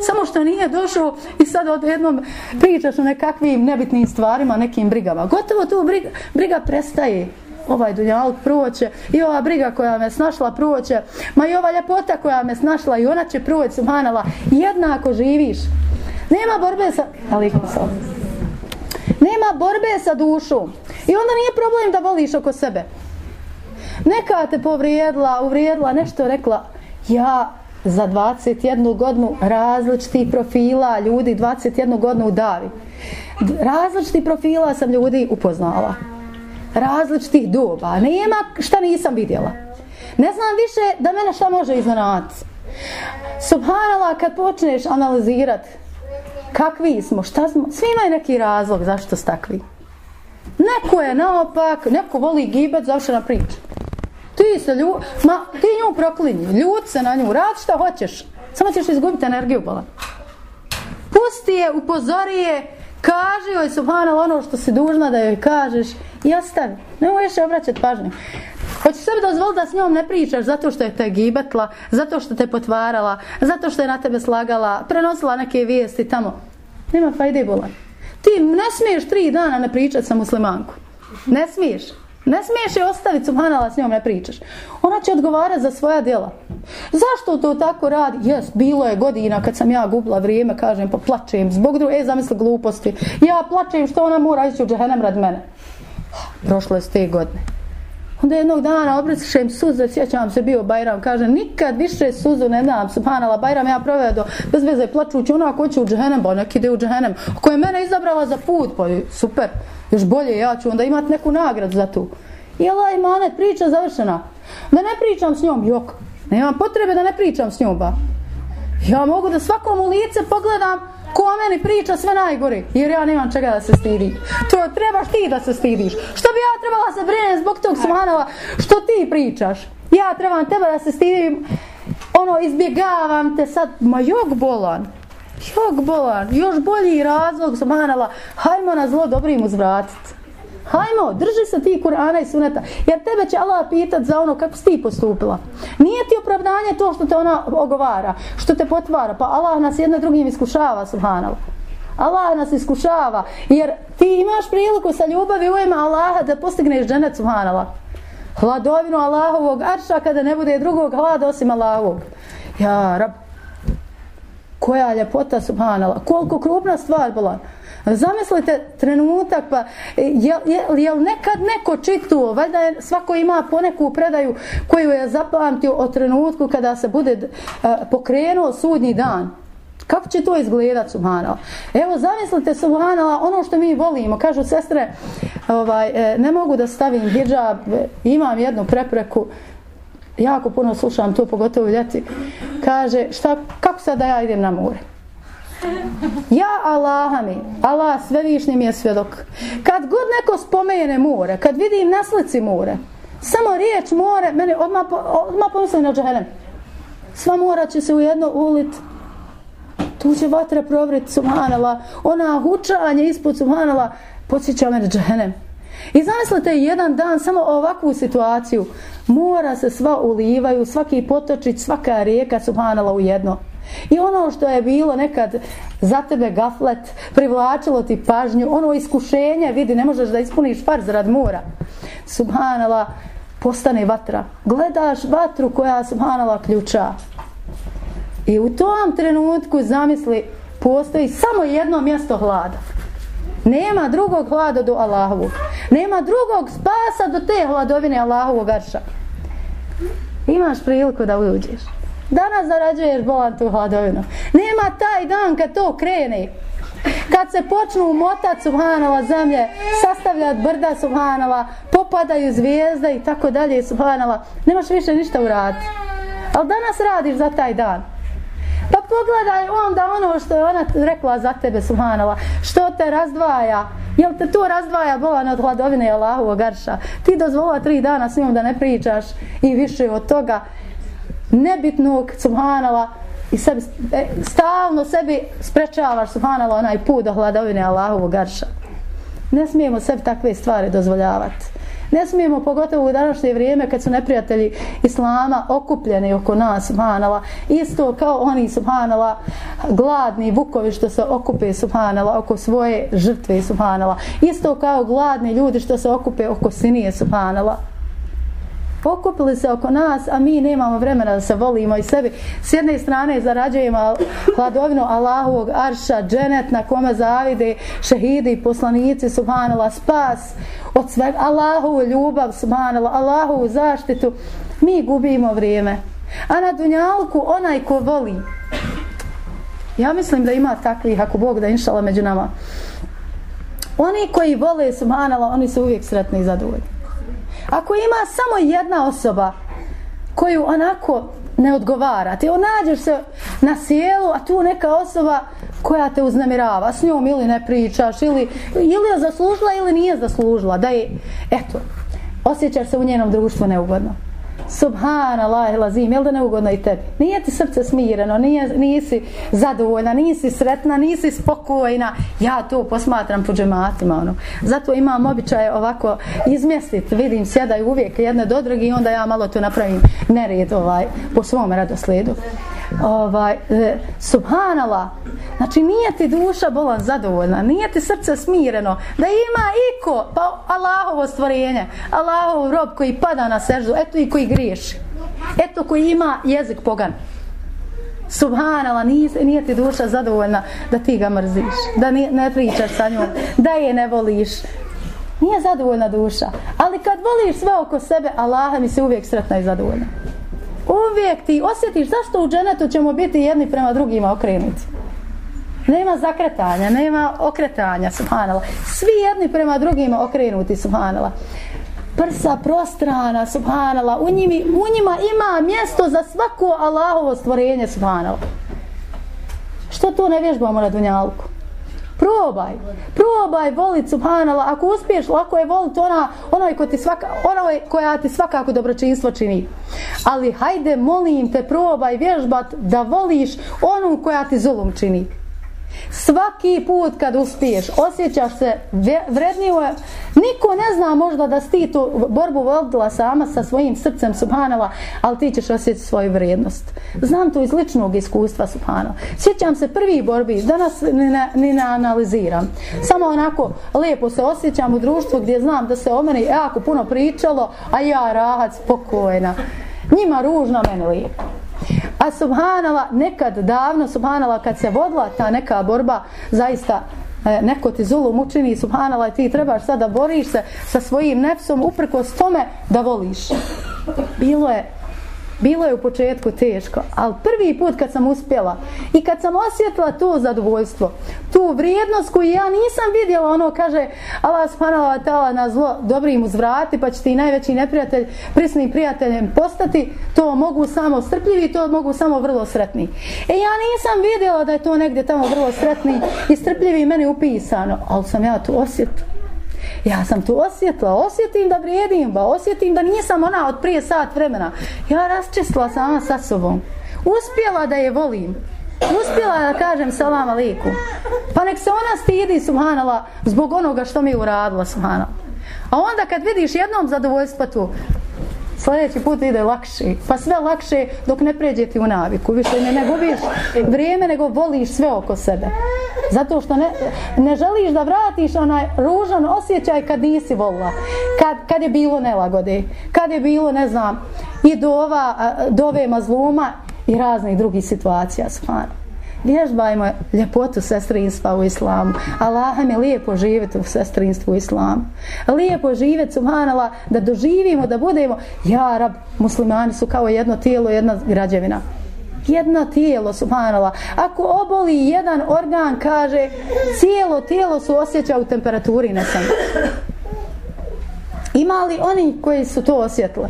Samo što nije došao i sad odjednom pričaš o nekakvim nebitnim stvarima, nekim brigama. Gotovo tu briga, briga prestaje. Ovaj dunjaluk proće i ova briga koja me snašla proće, ma i ova ljepota koja me snašla i ona će proći, subhanala, jednako živiš. Nema borbe sa... Alikom sa... Nema borbe sa dušom. I onda nije problem da voliš oko sebe. Neka te povrijedila, uvrijedila, nešto rekla, ja za 21 godinu različitih profila ljudi 21 godinu u davi. Različitih profila sam ljudi upoznala. Različitih doba. Nema šta nisam vidjela. Ne znam više da mene šta može iznenati. Subhanala, kad počneš analizirat kakvi smo, šta smo, svi imaju neki razlog zašto su takvi. Neko je naopak, neko voli gibet, na priču. Ti se lju... Ma, ti nju proklinji. Ljud se na nju. Rad šta hoćeš. Samo ćeš izgubiti energiju, bola. Pusti je, upozori je. Kaži joj, subhanal, ono što si dužna da joj kažeš. I ostavi. Ne možeš je obraćati pažnju. Hoćeš sebi dozvoliti da s njom ne pričaš zato što je te gibatla, zato što te potvarala, zato što je na tebe slagala, prenosila neke vijesti tamo. Nema fajde bola. Ti ne smiješ tri dana ne pričati sa muslimankom. Ne smiješ. Ne smiješ je ostaviti, subhanala, s njom ne pričaš. Ona će odgovarati za svoja djela. Zašto to tako radi? Jes, bilo je godina kad sam ja gubila vrijeme, kažem, pa plačem. Zbog druge, e, zamisli gluposti. Ja plačem što ona mora ići u džehenem rad mene. Prošlo je s te godine. Onda jednog dana obrisišem suze, sjećam se bio Bajram, kaže, nikad više suzu ne dam, subhanala, Bajram ja provedo, bez veze plačući, ona ko će u džehennem, pa ba neki ide u džehennem, ko je mene izabrala za put, pa super, još bolje, ja ću onda imat neku nagradu za tu. I Allah imanet, priča završena. Da ne pričam s njom, jok, nemam potrebe da ne pričam s njom, ba. Ja mogu da svakom u lice pogledam, ko o meni priča sve najgore, jer ja nemam čega da se stidim. To trebaš ti da se stidiš. Što bi ja trebala se brinem zbog tog smanova što ti pričaš? Ja trebam tebe da se stidim, ono, izbjegavam te sad, ma jok bolan. Jok bolan, još bolji razlog smanala, hajmo na zlo dobrim uzvratiti. Hajmo, drži se ti Kur'ana i Suneta, jer tebe će Allah pitat za ono kako si ti postupila. Nije ti opravdanje to što te ona ogovara, što te potvara, pa Allah nas jedno drugim iskušava, subhanallah. Allah nas iskušava, jer ti imaš priliku sa ljubavi u ime Allaha da postigneš dženet, subhanallah. Hladovinu Allahovog arša kada ne bude drugog hlada osim Allahovog. Ja, rab, koja ljepota, subhanallah, koliko krupna stvar bila. Zamislite trenutak, pa je, je, je li nekad neko čituo, valjda je, svako ima poneku predaju koju je zapamtio o trenutku kada se bude uh, pokrenuo sudnji dan. Kako će to izgledat, subhanala? Evo, zamislite, subhanala, ono što mi volimo, kažu sestre, ovaj, e, ne mogu da stavim hijab, e, imam jednu prepreku, jako puno slušam to, pogotovo ljeti, kaže, šta, kako sad da ja idem na more? Ja Allaha mi, Allah svevišnji mi je svjedok. Kad god neko spomene more, kad vidim naslici more, samo riječ more, meni odmah, odmah pomislim na džahenem. Sva mora će se u jedno ulit, tu će vatra provrit, subhanala, ona hučanje ispod subhanala, podsjeća me na džahenem. I zamislite jedan dan samo ovakvu situaciju, mora se sva ulivaju, svaki potočić, svaka rijeka, subhanala, u jedno. I ono što je bilo nekad za tebe gaflet, privlačilo ti pažnju, ono iskušenje, vidi, ne možeš da ispuniš farz rad mora. Subhanala, postane vatra. Gledaš vatru koja subhanala ključa. I u tom trenutku zamisli, postoji samo jedno mjesto hlada. Nema drugog hlada do Allahovog. Nema drugog spasa do te hladovine Allahovog arša. Imaš priliku da uđeš. Danas zarađuješ bolan tu hladovinu. Nema taj dan kad to krene. Kad se počnu motat Subhanova zemlje, sastavljat brda Subhanova, popadaju zvijezde i tako dalje Subhanova, nemaš više ništa uraditi. Ali danas radiš za taj dan. Pa pogledaj onda ono što je ona rekla za tebe, Subhanova, što te razdvaja, jel te to razdvaja bolan od hladovine i Allahovog arša. Ti dozvola tri dana s njom da ne pričaš i više od toga nebitnog, subhanala, i sebi, stalno sebi sprečavaš, subhanala, onaj put do hladovine Allahovog garša. Ne smijemo sebi takve stvari dozvoljavati. Ne smijemo, pogotovo u današnje vrijeme, kad su neprijatelji Islama okupljeni oko nas, subhanala, isto kao oni, subhanala, gladni vukovi što se okupe, subhanala, oko svoje žrtve, subhanala. Isto kao gladni ljudi što se okupe oko sinije, subhanala pokupili se oko nas, a mi nemamo vremena da se volimo i sebi. S jedne strane zarađujemo hladovinu Allahovog arša, dženet na kome zavide šehidi, poslanici, subhanala, spas od svega, Allahovu ljubav, subhanala, Allahovu zaštitu. Mi gubimo vrijeme. A na dunjalku onaj ko voli, ja mislim da ima takvih, ako Bog da inšala među nama, oni koji vole, subhanala, oni su uvijek sretni i zadovoljni. Ako ima samo jedna osoba koju onako ne odgovara, ti onađeš se na sjelu, a tu neka osoba koja te uznemirava, s njom ili ne pričaš, ili, ili je zaslužila ili nije zaslužila, da je, eto, osjećaš se u njenom društvu neugodno. Subhanallah, lazim, jel da neugodno i tebi? Nije ti srce smireno, nije, nisi zadovoljna, nisi sretna, nisi spokojna. Ja to posmatram po džematima. Ono. Zato imam običaj ovako izmjestiti, vidim, sjedaju uvijek jedne do drugi i onda ja malo to napravim nered ovaj, po svom radosledu ovaj, e, subhanala, znači nije ti duša bolan zadovoljna, nije ti srce smireno, da ima iko, pa Allahovo stvorenje, Allahov rob koji pada na seždu, eto i koji griješi, eto koji ima jezik pogan. Subhanala, nije, nije ti duša zadovoljna da ti ga mrziš, da ne, ne pričaš sa njom, da je ne voliš. Nije zadovoljna duša. Ali kad voliš sve oko sebe, Allaha mi se uvijek sretna i zadovoljna uvijek ti osjetiš zašto u dženetu ćemo biti jedni prema drugima okrenuti. Nema zakretanja, nema okretanja, subhanala. Svi jedni prema drugima okrenuti, subhanala. Prsa prostrana, subhanala. U, njimi, u njima ima mjesto za svako Allahovo stvorenje, subhanala. Što to ne vježbamo na dunjalku? probaj, probaj volit subhanala, ako uspiješ, lako je volit ona, onaj ko ti svaka, onaj koja ti svakako dobročinstvo čini. Ali hajde, molim te, probaj vježbat da voliš onu koja ti zulum čini. Svaki put kad uspiješ, osjećaš se vrednije. Niko ne zna možda da si ti tu borbu vodila sama sa svojim srcem, subhanala, ali ti ćeš osjetiti svoju vrednost. Znam to iz ličnog iskustva, subhanala. Sjećam se prvi borbi, danas ni ne, ni ne analiziram. Samo onako lijepo se osjećam u društvu gdje znam da se o meni jako puno pričalo, a ja rahat spokojna. Njima ružno, meni lijepo. A subhanala, nekad davno, subhanala, kad se vodila ta neka borba, zaista e, neko ti zulum učini, subhanala, i ti trebaš sada boriš se sa svojim nefsom uprkos tome da voliš. Bilo je Bilo je u početku teško, ali prvi put kad sam uspjela i kad sam osjetila to zadovoljstvo, tu vrijednost koju ja nisam vidjela, ono kaže Allah subhanahu tala na zlo dobrim uzvrati, pa će ti najveći neprijatelj, prisnim prijateljem postati, to mogu samo strpljivi, to mogu samo vrlo sretni. E ja nisam vidjela da je to negdje tamo vrlo sretni i strpljivi meni upisano, ali sam ja to osjetila ja sam tu osjetila, osjetim da vrijedim, ba osjetim da nisam ona od prije sat vremena. Ja rasčistila sama sa sobom. Uspjela da je volim. Uspjela da kažem salam aliku. Pa nek se ona stidi, subhanala, zbog onoga što mi je uradila, subhanala. A onda kad vidiš jednom zadovoljstva tu, sljedeći put ide lakše. Pa sve lakše dok ne pređe ti u naviku. Više ne, ne gubiš vrijeme, nego voliš sve oko sebe. Zato što ne, ne želiš da vratiš onaj ružan osjećaj kad nisi volila. Kad, kad je bilo nelagode. Kad je bilo, ne znam, i dova, dove mazluma i raznih drugih situacija. Svarno vježbajmo ljepotu sestrinstva u islamu. Allah mi lijepo živjeti u sestrinstvu u islamu. Lijepo živjeti, subhanala, da doživimo, da budemo, ja rab, muslimani su kao jedno tijelo, jedna građevina. jedno tijelo, subhanala. Ako oboli jedan organ, kaže, cijelo tijelo su osjeća u temperaturi, na sam. Ima li oni koji su to osjetili?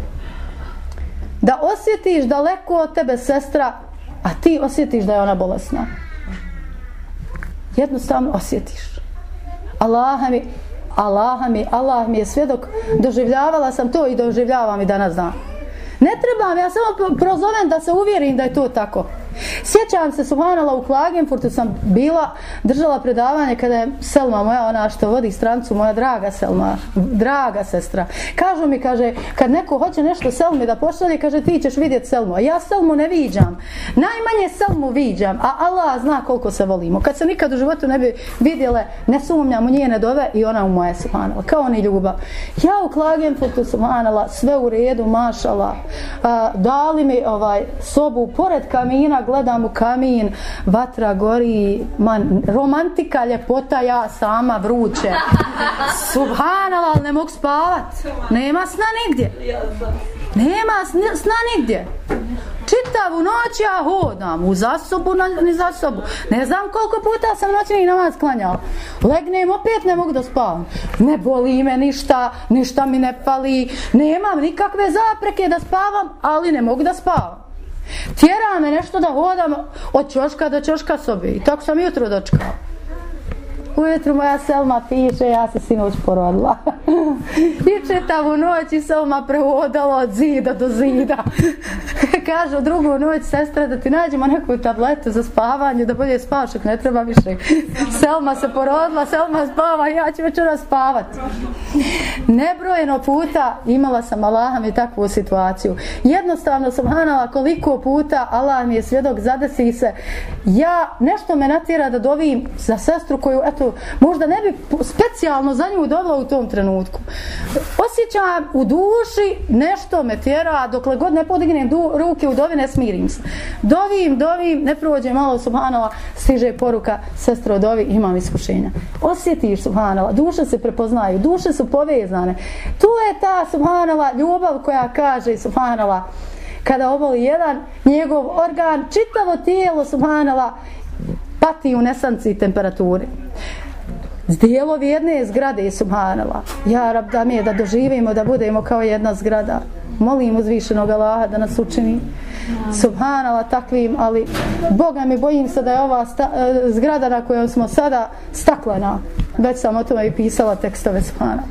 Da osjetiš daleko od tebe sestra, a ti osjetiš da je ona bolesna. Jednostavno osjetiš. Allaha mi, Allah mi, Allah mi je svjedok, doživljavala sam to i doživljavam i danas dan. Ne trebam, ja samo prozovem da se uvjerim da je to tako. Sjećam se, subhanala, u Klagenfurtu sam bila, držala predavanje kada je Selma, moja ona što vodi strancu, moja draga Selma, draga sestra. Kažu mi, kaže, kad neko hoće nešto Selmi da pošalje, kaže, ti ćeš vidjeti Selmu. A ja Selmu ne viđam. Najmanje Selmu viđam, a Allah zna koliko se volimo. Kad se nikad u životu ne bi vidjele, ne sumnjam u njene dove i ona u moje, subhanala. Kao ni ljubav. Ja u Klagenfurtu, subhanala, sve u redu, mašala. A, dali mi ovaj sobu pored kamina, gledam u kamin, vatra gori, man, romantika, ljepota, ja sama vruće. Subhanallah, ne mogu spavat. Nema sna nigdje. Nema sna nigdje. Čitavu noć ja hodam, u zasobu, na, ni zasobu. Ne znam koliko puta sam noćni namaz klanjao. Legnem, opet ne mogu da spavam. Ne boli me ništa, ništa mi ne pali. Nemam nikakve zapreke da spavam, ali ne mogu da spavam. Tjera me nešto da hodam od čoška do čoška sobi. I tako sam jutro dočkao. Ujutru moja Selma piše, ja se sinoć porodila. [LAUGHS] I četavu noć i Selma prevodala od zida do zida. [LAUGHS] Kažu drugu noć, sestra, da ti nađemo neku tabletu za spavanje, da bolje spavaš, ne treba više. [LAUGHS] Selma se porodila, Selma spava, ja ću večera spavat. Nebrojeno puta imala sam Allahom i takvu situaciju. Jednostavno sam hanala koliko puta Allah mi je svjedok, zadesi se. Ja, nešto me natjera da dovim za sestru koju, eto, možda ne bi specijalno za nju dobila u tom trenutku. Osjećam u duši nešto me tjera, dokle god ne podignem du, ruke u dovi, ne smirim se. Dovim, dovim, ne prođe malo subhanala, stiže poruka, sestro, dovi, imam iskušenja. Osjetiš subhanala, duše se prepoznaju, duše su povezane. Tu je ta subhanala ljubav koja kaže subhanala, kada oboli jedan njegov organ, čitavo tijelo subhanala, pati u nesanci temperaturi. Dijelovi jedne zgrade subhanala. Ja rab da mi je da doživimo da budemo kao jedna zgrada. Molim uzvišenog Allaha da nas učini subhanala takvim, ali Boga mi bojim se da je ova sta, e, zgrada na kojoj smo sada staklena. Već sam o tome i pisala tekstove subhanala.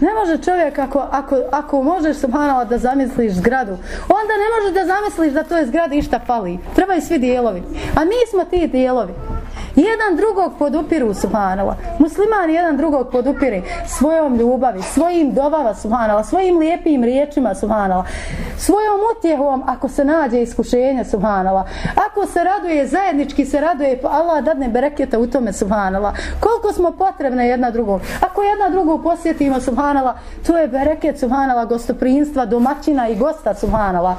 Ne može čovjek ako, ako, ako možeš subhanala da zamisliš zgradu, onda ne možeš da zamisliš da to je zgrada išta fali. Trebaju svi dijelovi. A mi smo ti dijelovi. Jedan drugog podupiru subhanala. Muslimani jedan drugog podupiri svojom ljubavi, svojim dovava subhanala, svojim lijepim riječima subhanala, svojom utjehom ako se nađe iskušenje subhanala. Ako se raduje, zajednički se raduje, pa Allah dadne bereketa u tome subhanala. Koliko smo potrebne jedna drugog. Ako jedna drugog posjetimo subhanala, to je bereket subhanala, gostoprinstva, domaćina i gosta subhanala.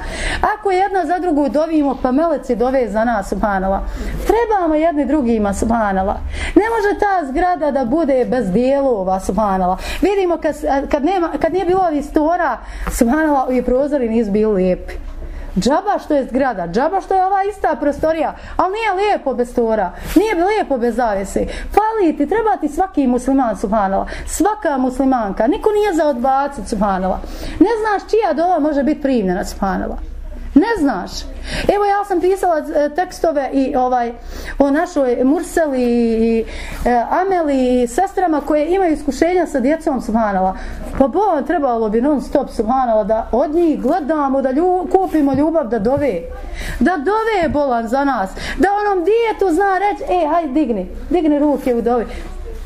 Ako jedna za drugu dovimo, pa meleci dove za nas subhanala. Trebamo jedni drugima dijelima, subhanala. Ne može ta zgrada da bude bez dijelova, subhanala. Vidimo kad, kad, nema, kad nije bilo ovih stora, subhanala, i prozori nisu bili lijepi. Džaba što je zgrada, džaba što je ova ista prostorija, ali nije lijepo bez stora, nije lijepo bez zavese. Fali ti, treba ti svaki musliman, subhanala, svaka muslimanka, niko nije za odbacit, subhanala. Ne znaš čija dova može biti primljena, subhanala. Ne znaš. Evo ja sam pisala e, tekstove i ovaj o našoj Murseli i e, Ameli i sestrama koje imaju iskušenja sa djecom subhanala. Pa bo trebalo bi non stop subhanala da od njih gledamo da lju, kupimo ljubav da dove. Da dove je bolan za nas. Da onom dijetu zna reći, e, hajde digni, digni ruke u dovi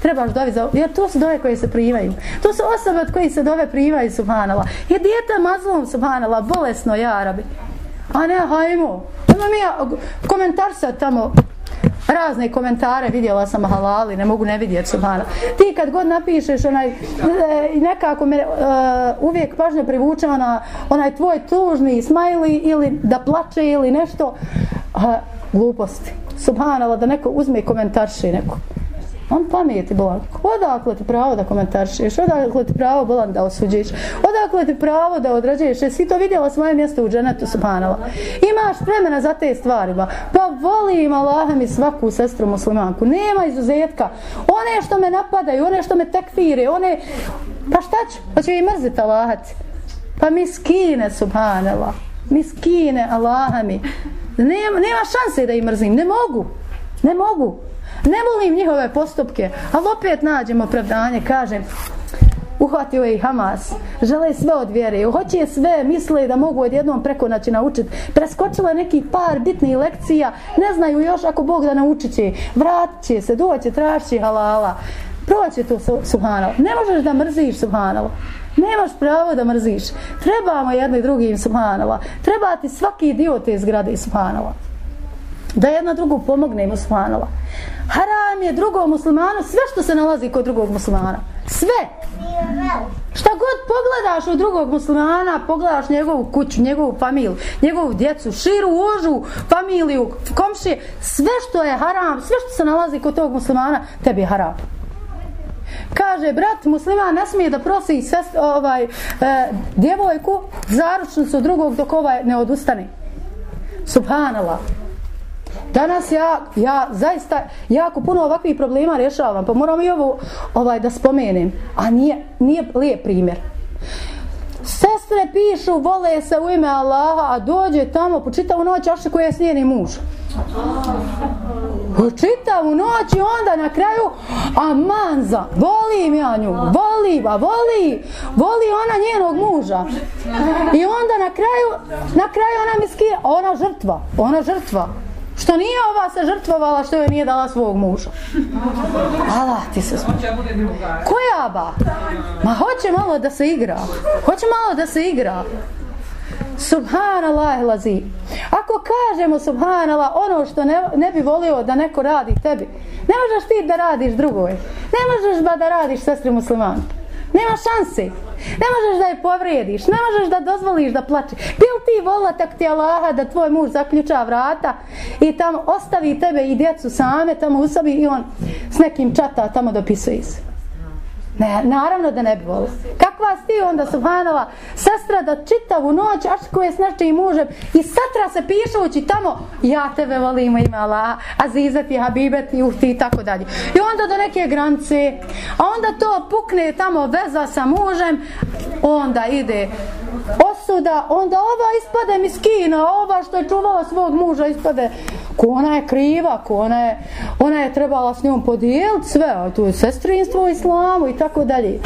trebaš dovi za... Jer to su dove koje se primaju. To su osobe od kojih se dove primaju, subhanala. Je djeta mazlom, subhanala, bolesno, jarabi. A ne, hajmo. Imam ja komentar sad tamo razne komentare vidjela sam halali, ne mogu ne vidjeti subhana. Ti kad god napišeš onaj, e, nekako me uh, uvijek pažnja privuče ona, onaj tvoj tužni smajli ili da plače ili nešto, uh, gluposti. Subhanala da neko uzme i komentarši neko. On pameti bolan. Odakle ti pravo da komentaršeš? Odakle ti pravo bolan da osuđiš? Odakle ti pravo da odrađuješ? Jesi to vidjela svoje mjesto u dženetu, subhanala? Imaš vremena za te stvari, ba? Pa volim Allaha mi svaku sestru muslimanku. Nema izuzetka. One što me napadaju, one što me tekfire, one... Pa šta ću? Hoće i mrziti Allahac? Pa mi skine, subhanala. Mi skine Allaha mi. Nema, nema šanse da ih mrzim. Ne mogu. Ne mogu. Ne volim njihove postupke, ali opet nađemo opravdanje, kažem, uhvatio je i Hamas, žele sve od vjere, hoće sve, misle da mogu odjednom preko naći naučiti, preskočila neki par bitnih lekcija, ne znaju još ako Bog da naučit će, vratit će se, doće, traži halala, proće to subhanalo. ne možeš da mrziš subhanalo. Nemaš pravo da mrziš. Trebamo jedno i drugim subhanala. Treba ti svaki dio te zgrade subhanala da jedna drugu pomogne muslimanova. Haram je drugom muslimanu sve što se nalazi kod drugog muslimana. Sve. Šta god pogledaš u drugog muslimana, pogledaš njegovu kuću, njegovu familiju, njegovu djecu, širu, užu, familiju, komšije, sve što je haram, sve što se nalazi kod tog muslimana, tebi je haram. Kaže, brat musliman ne smije da prosi sest, ovaj, e, djevojku zaručnicu drugog dok ovaj ne odustane. Subhanallah. Danas ja, ja zaista jako puno ovakvih problema rješavam, pa moram i ovo ovaj, da spomenem. A nije, nije lijep primjer. Sestre pišu, vole se u ime Allaha, a dođe tamo, počita u noć, ašte koje je snijeni muž. Počita u noć i onda na kraju, a manza, volim ja nju, voli, a voli, voli ona njenog muža. I onda na kraju, na kraju ona miskija, ona žrtva, ona žrtva. Što nije ova se žrtvovala što joj nije dala svog muža? Allah ti se smije. Koja ba? Ma hoće malo da se igra. Hoće malo da se igra. Subhanallah lazi. Ako kažemo subhanallah ono što ne, ne bi volio da neko radi tebi, ne možeš ti da radiš drugoj. Ne možeš ba da radiš sestri muslimanke. Nema šanse. Ne možeš da je povrijediš. Ne možeš da dozvoliš da plače. Bil ti vola tak ti Allaha da tvoj muž zaključa vrata i tamo ostavi tebe i djecu same tamo u sobi i on s nekim čata tamo dopisuje se. Ne, naravno da ne bi volio. Kakva si ti onda, subhanova, sestra da čitavu noć, aškuje s nečim mužem, i satra se pišući tamo, ja tebe volim ime Allah, ti, i habibet i uhti i tako dalje. I onda do neke granice, a onda to pukne tamo veza sa mužem, onda ide osuda, onda ova ispade miskina, ova što je čuvala svog muža ispade, ko ona je kriva, ko ona je, ona je trebala s njom podijeliti sve, a tu je sestrinstvo u islamu i tako dalje.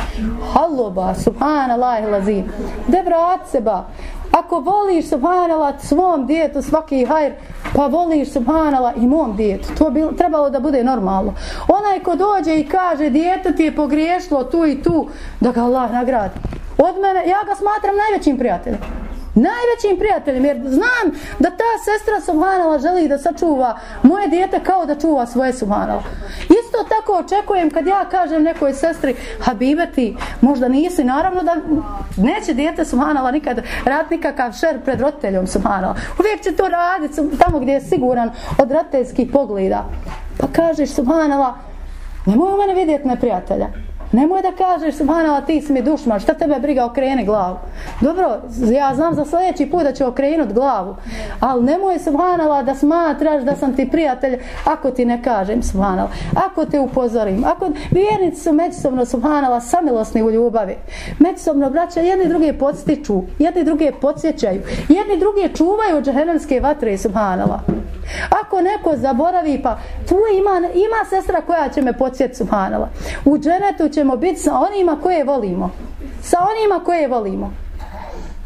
Haloba, subhanallah, lazim. De vrat se ba. Ako voliš subhanallah svom djetu svaki hajr, pa voliš subhanallah i mom djetu. To bi trebalo da bude normalno. Onaj ko dođe i kaže djeto ti je pogriješlo tu i tu, da ga Allah nagradi. Od mene, ja ga smatram najvećim prijateljem najvećim prijateljem, jer znam da ta sestra Subhanala želi da sačuva moje dijete kao da čuva svoje Subhanala. Isto tako očekujem kad ja kažem nekoj sestri, Habibeti, možda nisi, naravno da neće dijete Subhanala nikad rad nikakav šer pred roditeljom Subhanala. Uvijek će to raditi tamo gdje je siguran od roditeljskih pogleda. Pa kažeš Subhanala, nemoj u mene vidjeti neprijatelja. Nemoj da kažeš, subhanala, ti si mi dušman, šta tebe briga okreni glavu? Dobro, ja znam za sljedeći put da će okrenut glavu, ali nemoj, subhanala, da smatraš da sam ti prijatelj ako ti ne kažem, subhanala. Ako te upozorim, ako vjernici su međusobno, subhanala, samilosni u ljubavi. Međusobno, braća, jedni druge podstiču, jedni druge podsjećaju, jedni druge čuvaju džahenevske vatre, subhanala. Ako neko zaboravi, pa tu ima, ima sestra koja će me podsjeti, subhanala. U dženetu ćemo biti sa onima koje volimo. Sa onima koje volimo.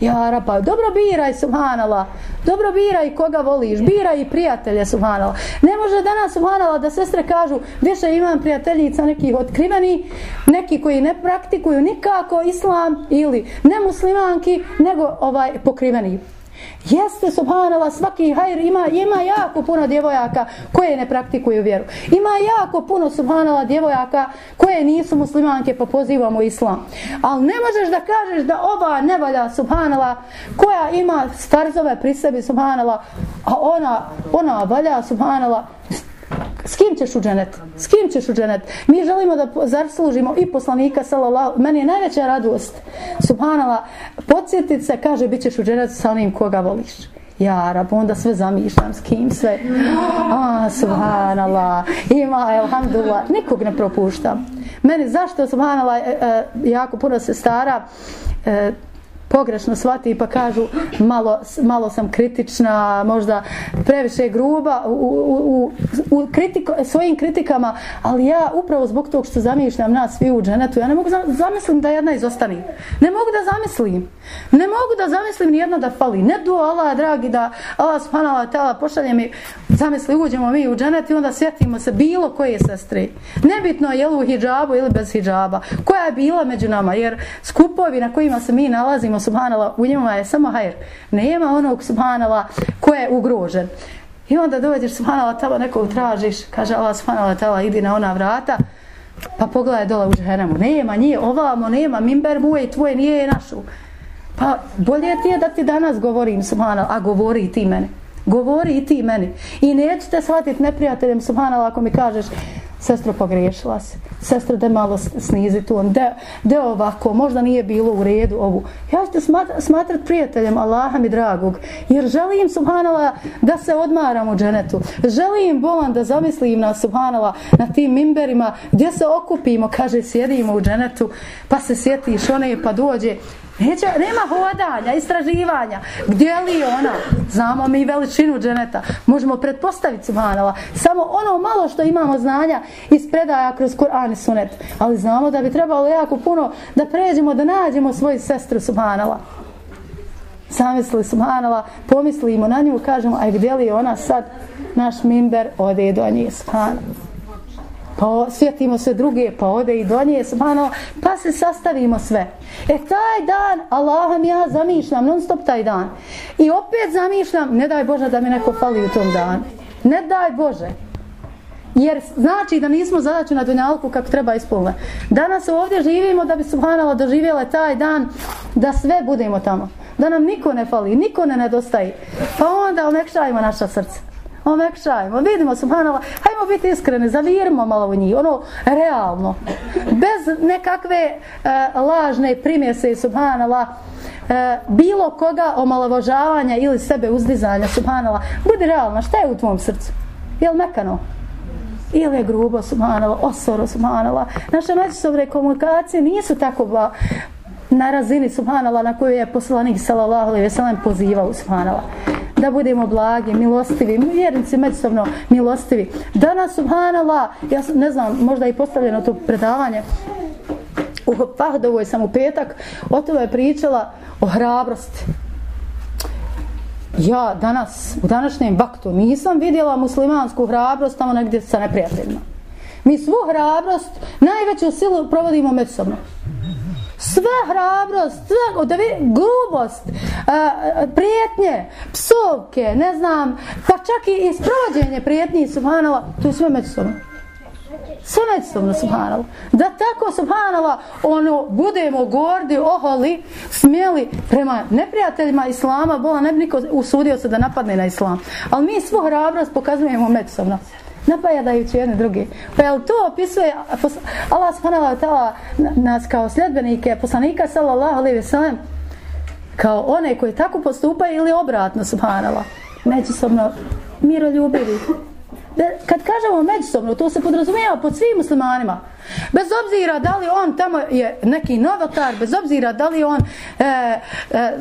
Ja, rapa, dobro biraj, subhanala. Dobro biraj koga voliš. Biraj i prijatelje, subhanala. Ne može danas, subhanala, da sestre kažu više imam prijateljica nekih otkriveni, neki koji ne praktikuju nikako islam ili ne muslimanki, nego ovaj pokriveni. Jeste, subhanala, svaki hajr ima, ima jako puno djevojaka koje ne praktikuju vjeru. Ima jako puno, subhanala, djevojaka koje nisu muslimanke pa pozivamo islam. Ali ne možeš da kažeš da ova ne valja, subhanala, koja ima starzove pri sebi, subhanala, a ona, ona valja, subhanala, S kim ćeš u dženet? S kim ćeš u dženet? Mi želimo da zaslužimo i poslanika sallallahu. Meni je najveća radost. Subhanala, podsjetit se, kaže, bit ćeš u dženet sa onim koga voliš. Ja, rab, onda sve zamišljam s kim sve. A, subhanallah. Ima, alhamdulillah. Nikog ne propuštam. Meni zašto, subhanallah, e, e, jako puno se stara, e, pogrešno shvati pa kažu malo, malo sam kritična, možda previše gruba u, u, u, u kritiko, svojim kritikama, ali ja upravo zbog tog što zamišljam nas svi u dženetu, ja ne mogu zamislim da jedna izostani. Ne mogu da zamislim. Ne mogu da zamislim ni jedna da fali. Ne do Allah, dragi, da Allah subhanahu tela pošalje mi, zamisli, uđemo mi u dženet i onda sjetimo se bilo koje sestre. Nebitno je li u hijabu ili bez hijaba. Koja je bila među nama, jer skupovi na kojima se mi nalazimo, subhanala, u njima je samo hajr. Nema onog subhanala ko je ugrožen. I onda dođeš subhanala, tamo nekog tražiš, kaže Allah subhanala, tala, idi na ona vrata, pa pogledaj dole u džehennemu. Nema, nije ovamo, nema, mimber moje i tvoje nije našu. Pa bolje ti je da ti danas govorim, subhanala, a govori ti meni. Govori i ti meni. I neću te shvatiti neprijateljem, subhanala, ako mi kažeš, sestro pogriješila se, sestro da malo snizi tu, de, de ovako, možda nije bilo u redu ovu. Ja ću te smatrat, smatrat prijateljem Allaha mi dragog, jer želim, subhanala, da se odmaram u dženetu. Želim, bolan, da zamislim na, subhanala, na tim mimberima, gdje se okupimo, kaže, sjedimo u dženetu, pa se sjetiš one, pa dođe, Neće, nema hodanja, istraživanja. Gdje li ona? Znamo mi veličinu dženeta. Možemo pretpostaviti subhanala. Samo ono malo što imamo znanja iz predaja kroz Kur'an i sunet. Ali znamo da bi trebalo jako puno da pređemo, da nađemo svoju sestru subhanala. Zamisli subhanala, pomislimo na nju, kažemo, aj gdje li je ona sad? Naš mimber ode do nje subhanala pa sjetimo se druge, pa ode i do nje, smano, pa se sastavimo sve. E taj dan, Allahom ja zamišljam, non stop taj dan. I opet zamišljam, ne daj Bože da mi neko fali u tom danu. Ne daj Bože. Jer znači da nismo zadaću na dunjalku kako treba ispuniti. Danas ovdje živimo da bi Subhanala doživjela taj dan da sve budemo tamo. Da nam niko ne fali, niko ne nedostaje. Pa onda omekšajmo naša srca Ono, omekšajmo, vidimo subhanallah, hajmo biti iskreni, zavirimo malo u njih, ono, realno, bez nekakve e, lažne primjese subhanallah, e, bilo koga omalovažavanja ili sebe uzdizanja subhanallah, budi realna, šta je u tvom srcu? Je li mekano? ili je grubo, subhanala, osoro, subhanala. Naše međusobne komunikacije nisu tako bla, na razini, subhanala, na koju je poslanik, sallallahu alejhi ve sellem, pozivao, subhanala da budemo blagi, milostivi, vjernici međusobno milostivi. Danas, subhanallah, ja ne znam, možda i postavljeno to predavanje, u Pahdovoj sam u petak, o tome je pričala o hrabrosti. Ja danas, u današnjem baktu, nisam vidjela muslimansku hrabrost tamo negdje sa neprijateljima. Mi svu hrabrost, najveću silu provodimo međusobno sve hrabrost, sve, da vi, glubost, a, e, prijetnje, psovke, ne znam, pa čak i isprovođenje prijetnji, subhanala, to je sve međusobno. Sve međusobno, subhanala. Da tako, subhanala, ono, budemo gordi, oholi, smjeli prema neprijateljima islama, bola ne bi niko usudio se da napadne na islam. Ali mi svu hrabrost pokazujemo međusobno napajadajući jedne druge. Pa jel to opisuje Allah subhanahu wa ta'ala nas kao sljedbenike poslanika sallallahu alaihi ve sellem kao one koji tako postupaju ili obratno subhanallah? Međusobno miroljubivi da, kad kažemo međusobno, to se podrazumijeva pod svim muslimanima. Bez obzira da li on tamo je neki novotar, bez obzira da li on e, e,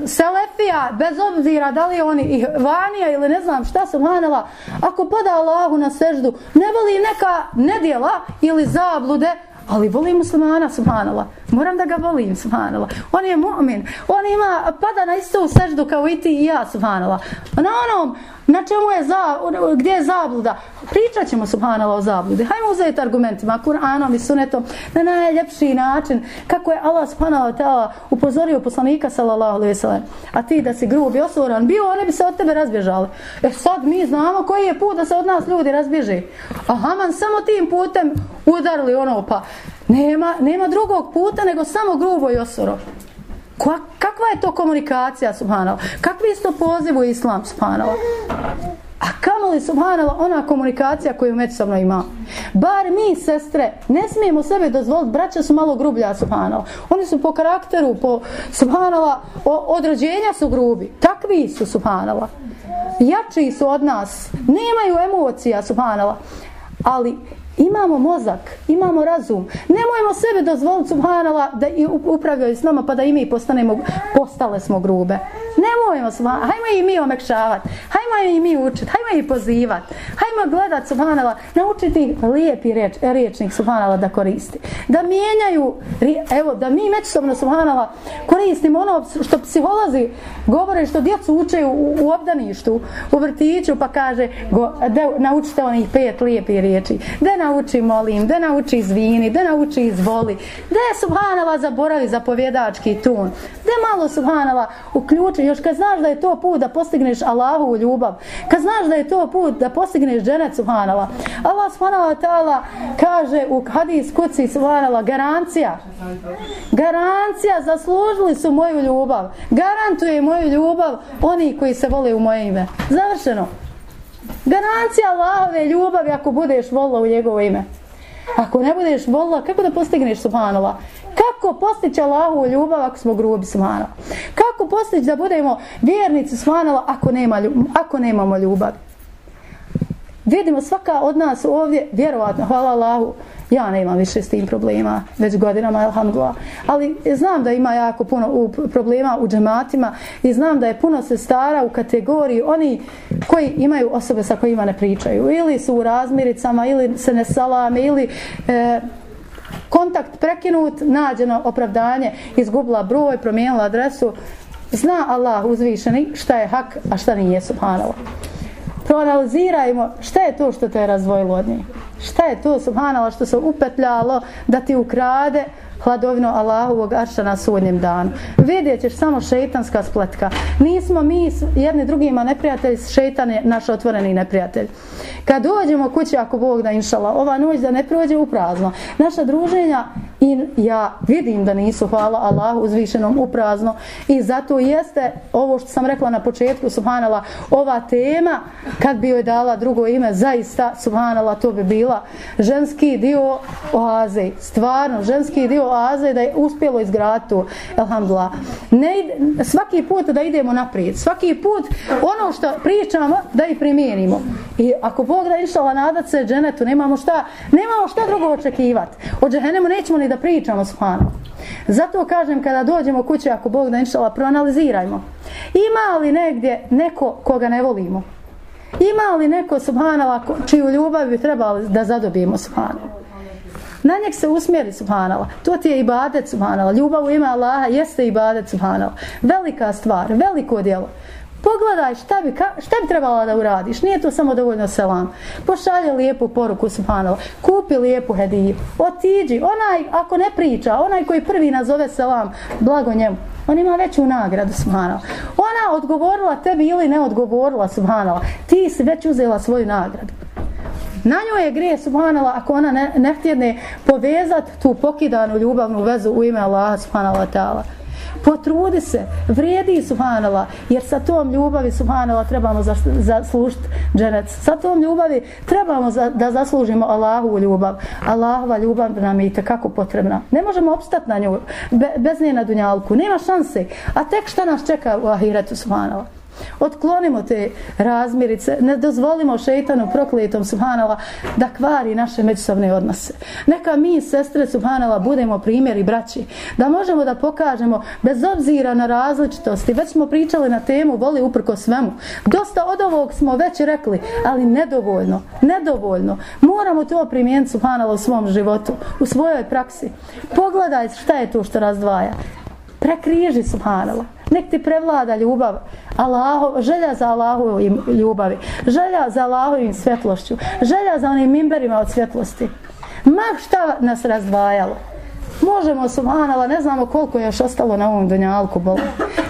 selefija, bez obzira da li on vanija ili ne znam šta su vanila, ako pada Allahu na seždu, ne voli neka nedjela ili zablude, ali volim muslimana, subhanala. Moram da ga volim, subhanala. On je mu'min. On ima, pada na istu seždu kao i ti i ja, subhanala. Na onom, na čemu je za, gdje je zabluda? Pričat ćemo, subhanala, o zabludi. Hajmo uzeti argumentima, Kur'anom i sunetom, na najljepši način, kako je Allah, subhanala, tela, upozorio poslanika, sallallahu alaihi sallam. A ti da si grub i osoran bio, oni bi se od tebe razbježali. E sad mi znamo koji je put da se od nas ljudi razbježi. A Haman samo tim putem udarili ono, pa nema, nema drugog puta nego samo grubo i osoro. Kakva je to komunikacija, subhanala? Kakvi su to u islam, subhanala? A kamoli subhanala ona komunikacija koju međusobno ima. Bar mi sestre ne smijemo sebe dozvoliti, braća su malo grublja subhanala. Oni su po karakteru, po subhanala, od rođenja su grubi. Takvi su subhanala. Jači su od nas. Nemaju emocija subhanala. Ali Imamo mozak, imamo razum. Nemojmo sebe dozvoliti subhanala da upravljaju s nama pa da i mi postanemo, postale smo grube. Nemojmo subhanala, hajmo i mi omekšavati, hajmo i mi učiti, hajmo i pozivati, hajmo gledat subhanala, naučiti lijepi reč, riječnik subhanala da koristi. Da mijenjaju, evo, da mi međusobno subhanala koristimo ono što psiholozi govore što djecu uče u, u obdaništu, u vrtiću pa kaže go, da naučite onih pet lijepi riječi. Da nauči molim, da nauči izvini, da nauči izvoli, da je subhanala zaboravi zapovjedački tun, da malo subhanala uključi, još kad znaš da je to put da postigneš Allahu ljubav, kad znaš da je to put da postigneš dženet subhanala, Allah subhanala ta'ala kaže u hadis kuci subhanala garancija, garancija zaslužili su moju ljubav, garantuje moju ljubav oni koji se vole u moje ime. Završeno. Garancija Allahove ljubavi ako budeš volila u njegovo ime. Ako ne budeš volila, kako da postigneš subhanala? Kako postići Allahovu ljubav ako smo grubi subhanala? Kako postići da budemo vjernici subhanala ako, nema, ako nemamo ljubav? Vidimo svaka od nas ovdje, vjerovatno, hvala Allahu, ja ne imam više s tim problema, već godinama, alhamdulillah. Ali znam da ima jako puno u problema u džematima i znam da je puno se stara u kategoriji oni koji imaju osobe sa kojima ne pričaju. Ili su u razmiricama, ili se ne salame, ili... E, kontakt prekinut, nađeno opravdanje, izgubila broj, promijenila adresu, zna Allah uzvišeni šta je hak, a šta nije subhanallah proanalizirajmo šta je to što te je razvojilo od njih. Šta je to, subhanala, što se upetljalo da ti ukrade hladovinu Allahovog arša na sudnjem danu. Vidjet ćeš samo šeitanska spletka. Nismo mi jedni drugima neprijatelji, šeitan je naš otvoreni neprijatelj. Kad dođemo kući, ako Bog da inšala, ova noć da ne prođe u prazno. Naša druženja i ja vidim da nisu, hvala Allahu, uzvišenom u prazno. I zato jeste ovo što sam rekla na početku, subhanala, ova tema, kad bi joj dala drugo ime, zaista, subhanala, to bi bila ženski dio oaze. Stvarno, ženski dio oaze da je uspjelo izgraditi tu, alhamdulillah. Ne, svaki put da idemo naprijed, svaki put ono što pričamo da i primijenimo. I ako Bog da inšala nadat se dženetu, nemamo šta, nemamo šta drugo očekivati. Od džehenemu nećemo ni da pričamo s fanom. Zato kažem kada dođemo kuće, ako Bog da inšala, proanalizirajmo. Ima li negdje neko koga ne volimo? Ima li neko subhanala čiju ljubav bi trebali da zadobijemo subhanala? Na njeg se usmjeri subhanala. To ti je ibadet subhanala. Ljubav u ime Allaha jeste ibadet subhanala. Velika stvar, veliko djelo. Pogledaj šta bi, ka, šta bi trebala da uradiš. Nije to samo dovoljno selam. Pošalje lijepu poruku subhanala. Kupi lijepu hediju. Otiđi. Onaj, ako ne priča, onaj koji prvi nazove selam, blago njemu. On ima veću nagradu, subhanala. Ona odgovorila tebi ili ne odgovorila, subhanala. Ti si već uzela svoju nagradu. Na njoj je grije, subhanala, ako ona ne, ne htjedne povezat tu pokidanu ljubavnu vezu u ime Allaha, subhanala, ta'ala. Potrudi se, vrijedi subhanala, jer sa tom ljubavi subhanala trebamo zaslužiti dženec. Sa tom ljubavi trebamo za, da zaslužimo Allahu ljubav. Allahova ljubav nam je kako potrebna. Ne možemo opstati na nju be, bez nje na dunjalku. Nema šanse. A tek šta nas čeka u ahiretu subhanala? Otklonimo te razmirice, ne dozvolimo šeitanu prokletom subhanala da kvari naše međusobne odnose. Neka mi, sestre subhanala, budemo primjeri braći, da možemo da pokažemo bez obzira na različitosti. Već smo pričali na temu voli uprko svemu. Dosta od ovog smo već rekli, ali nedovoljno, nedovoljno. Moramo to primijeniti subhanala u svom životu, u svojoj praksi. Pogledaj šta je to što razdvaja. Prekriži subhanala nek ti prevlada ljubav. Allaho, želja za Allahovim ljubavi. Želja za Allahovim svjetlošću. Želja za onim mimberima od svjetlosti. Ma šta nas razdvajalo? Možemo subhanala, ne znamo koliko je još ostalo na ovom dunjalku bol.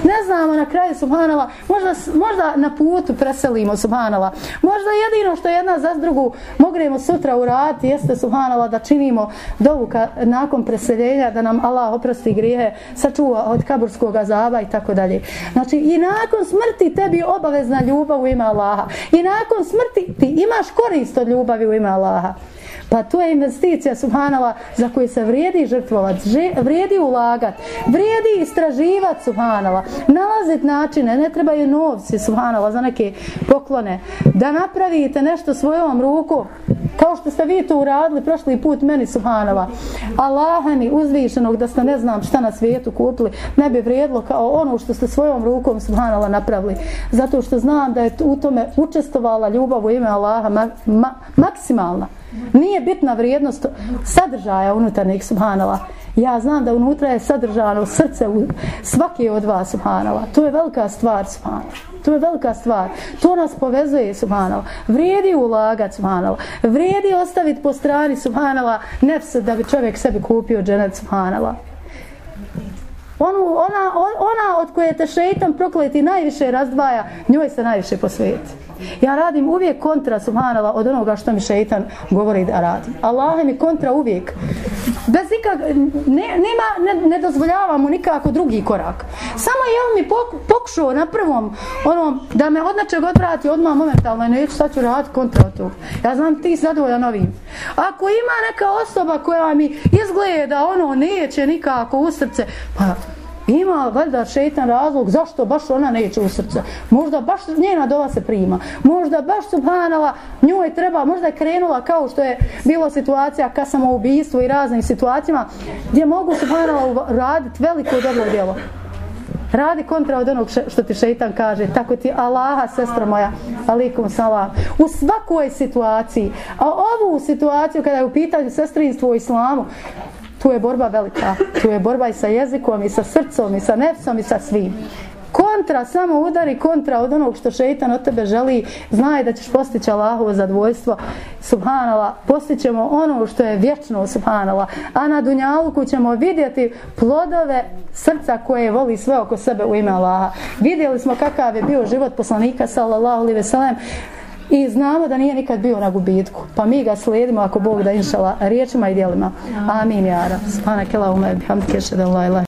Ne znamo na kraju subhanala, možda, možda na putu preselimo subhanala. Možda jedino što jedna za drugu mognemo sutra uraditi jeste subhanala da činimo dovu ka, nakon preseljenja da nam Allah oprosti grijehe, sačuva od kaburskog azaba i tako dalje. Znači i nakon smrti tebi obavezna ljubav u ime Allaha. I nakon smrti ti imaš korist od ljubavi u ime Allaha. Pa to je investicija, subhanala, za koju se vrijedi žrtvovat, vrijedi ulagat, vrijedi istraživat, subhanala, nalazit načine, ne trebaju novci, subhanala, za neke poklone, da napravite nešto svojom ruku, kao što ste vi to uradili prošli put meni, subhanala, Allaha mi uzvišenog da ste ne znam šta na svijetu kupili, ne bi vrijedilo kao ono što ste svojom rukom, subhanala, napravili. Zato što znam da je u tome učestovala ljubav u ime Allaha ma, ma, maksimalna. Nije bitna vrijednost sadržaja unutarnjeg subhanala. Ja znam da unutra je sadržano srce u od vas subhanala. To je velika stvar subhanala. To je velika stvar. To nas povezuje subhanala. Vrijedi ulagat subhanala. Vrijedi ostaviti po strani subhanala nefs da bi čovjek sebi kupio dženet subhanala. Onu, ona, ona od koje te šeitan prokleti najviše razdvaja, njoj se najviše posveti. Ja radim uvijek kontra, subhanala, od onoga što mi šeitan govori da radim. Allah mi kontra uvijek. Bez nikak, ne, nema, ne, ne dozvoljavam mu nikako drugi korak. Samo je on mi pokušao na prvom, onom, da me od nečeg odvrati odmah momentalno, neću sad ću raditi kontra od tog. Ja znam ti zadovoljan ovim. Ako ima neka osoba koja mi izgleda ono neće nikako u srce, pa Ima valjda šetan razlog zašto baš ona neće u srce. Možda baš njena dova se prima. Možda baš subhanala njoj treba, možda je krenula kao što je bilo situacija ka samoubijstvu i raznim situacijama gdje mogu subhanala raditi veliko dobro djelo. Radi kontra od onog što ti šeitan kaže. Tako ti Allaha, sestra moja, alikum salam. U svakoj situaciji, a ovu situaciju kada je u pitanju sestrinstvo u islamu, tu je borba velika. Tu je borba i sa jezikom, i sa srcom, i sa nefsom, i sa svim. Kontra, samo udari kontra od onog što šeitan od tebe želi, znaj da ćeš postići Allahovo zadvojstvo. Subhanala, postićemo ono što je vječno, subhanala. A na Dunjaluku ćemo vidjeti plodove srca koje voli sve oko sebe u ime Allaha. Vidjeli smo kakav je bio život poslanika, sallallahu alaihi ve sellem. I znamo da nije nikad bio na gubitku. Pa mi ga slijedimo ako Bog da inšala riječima i dijelima. Amin, jara. Subhanak Allahumma bihamdike, šedem la ilaha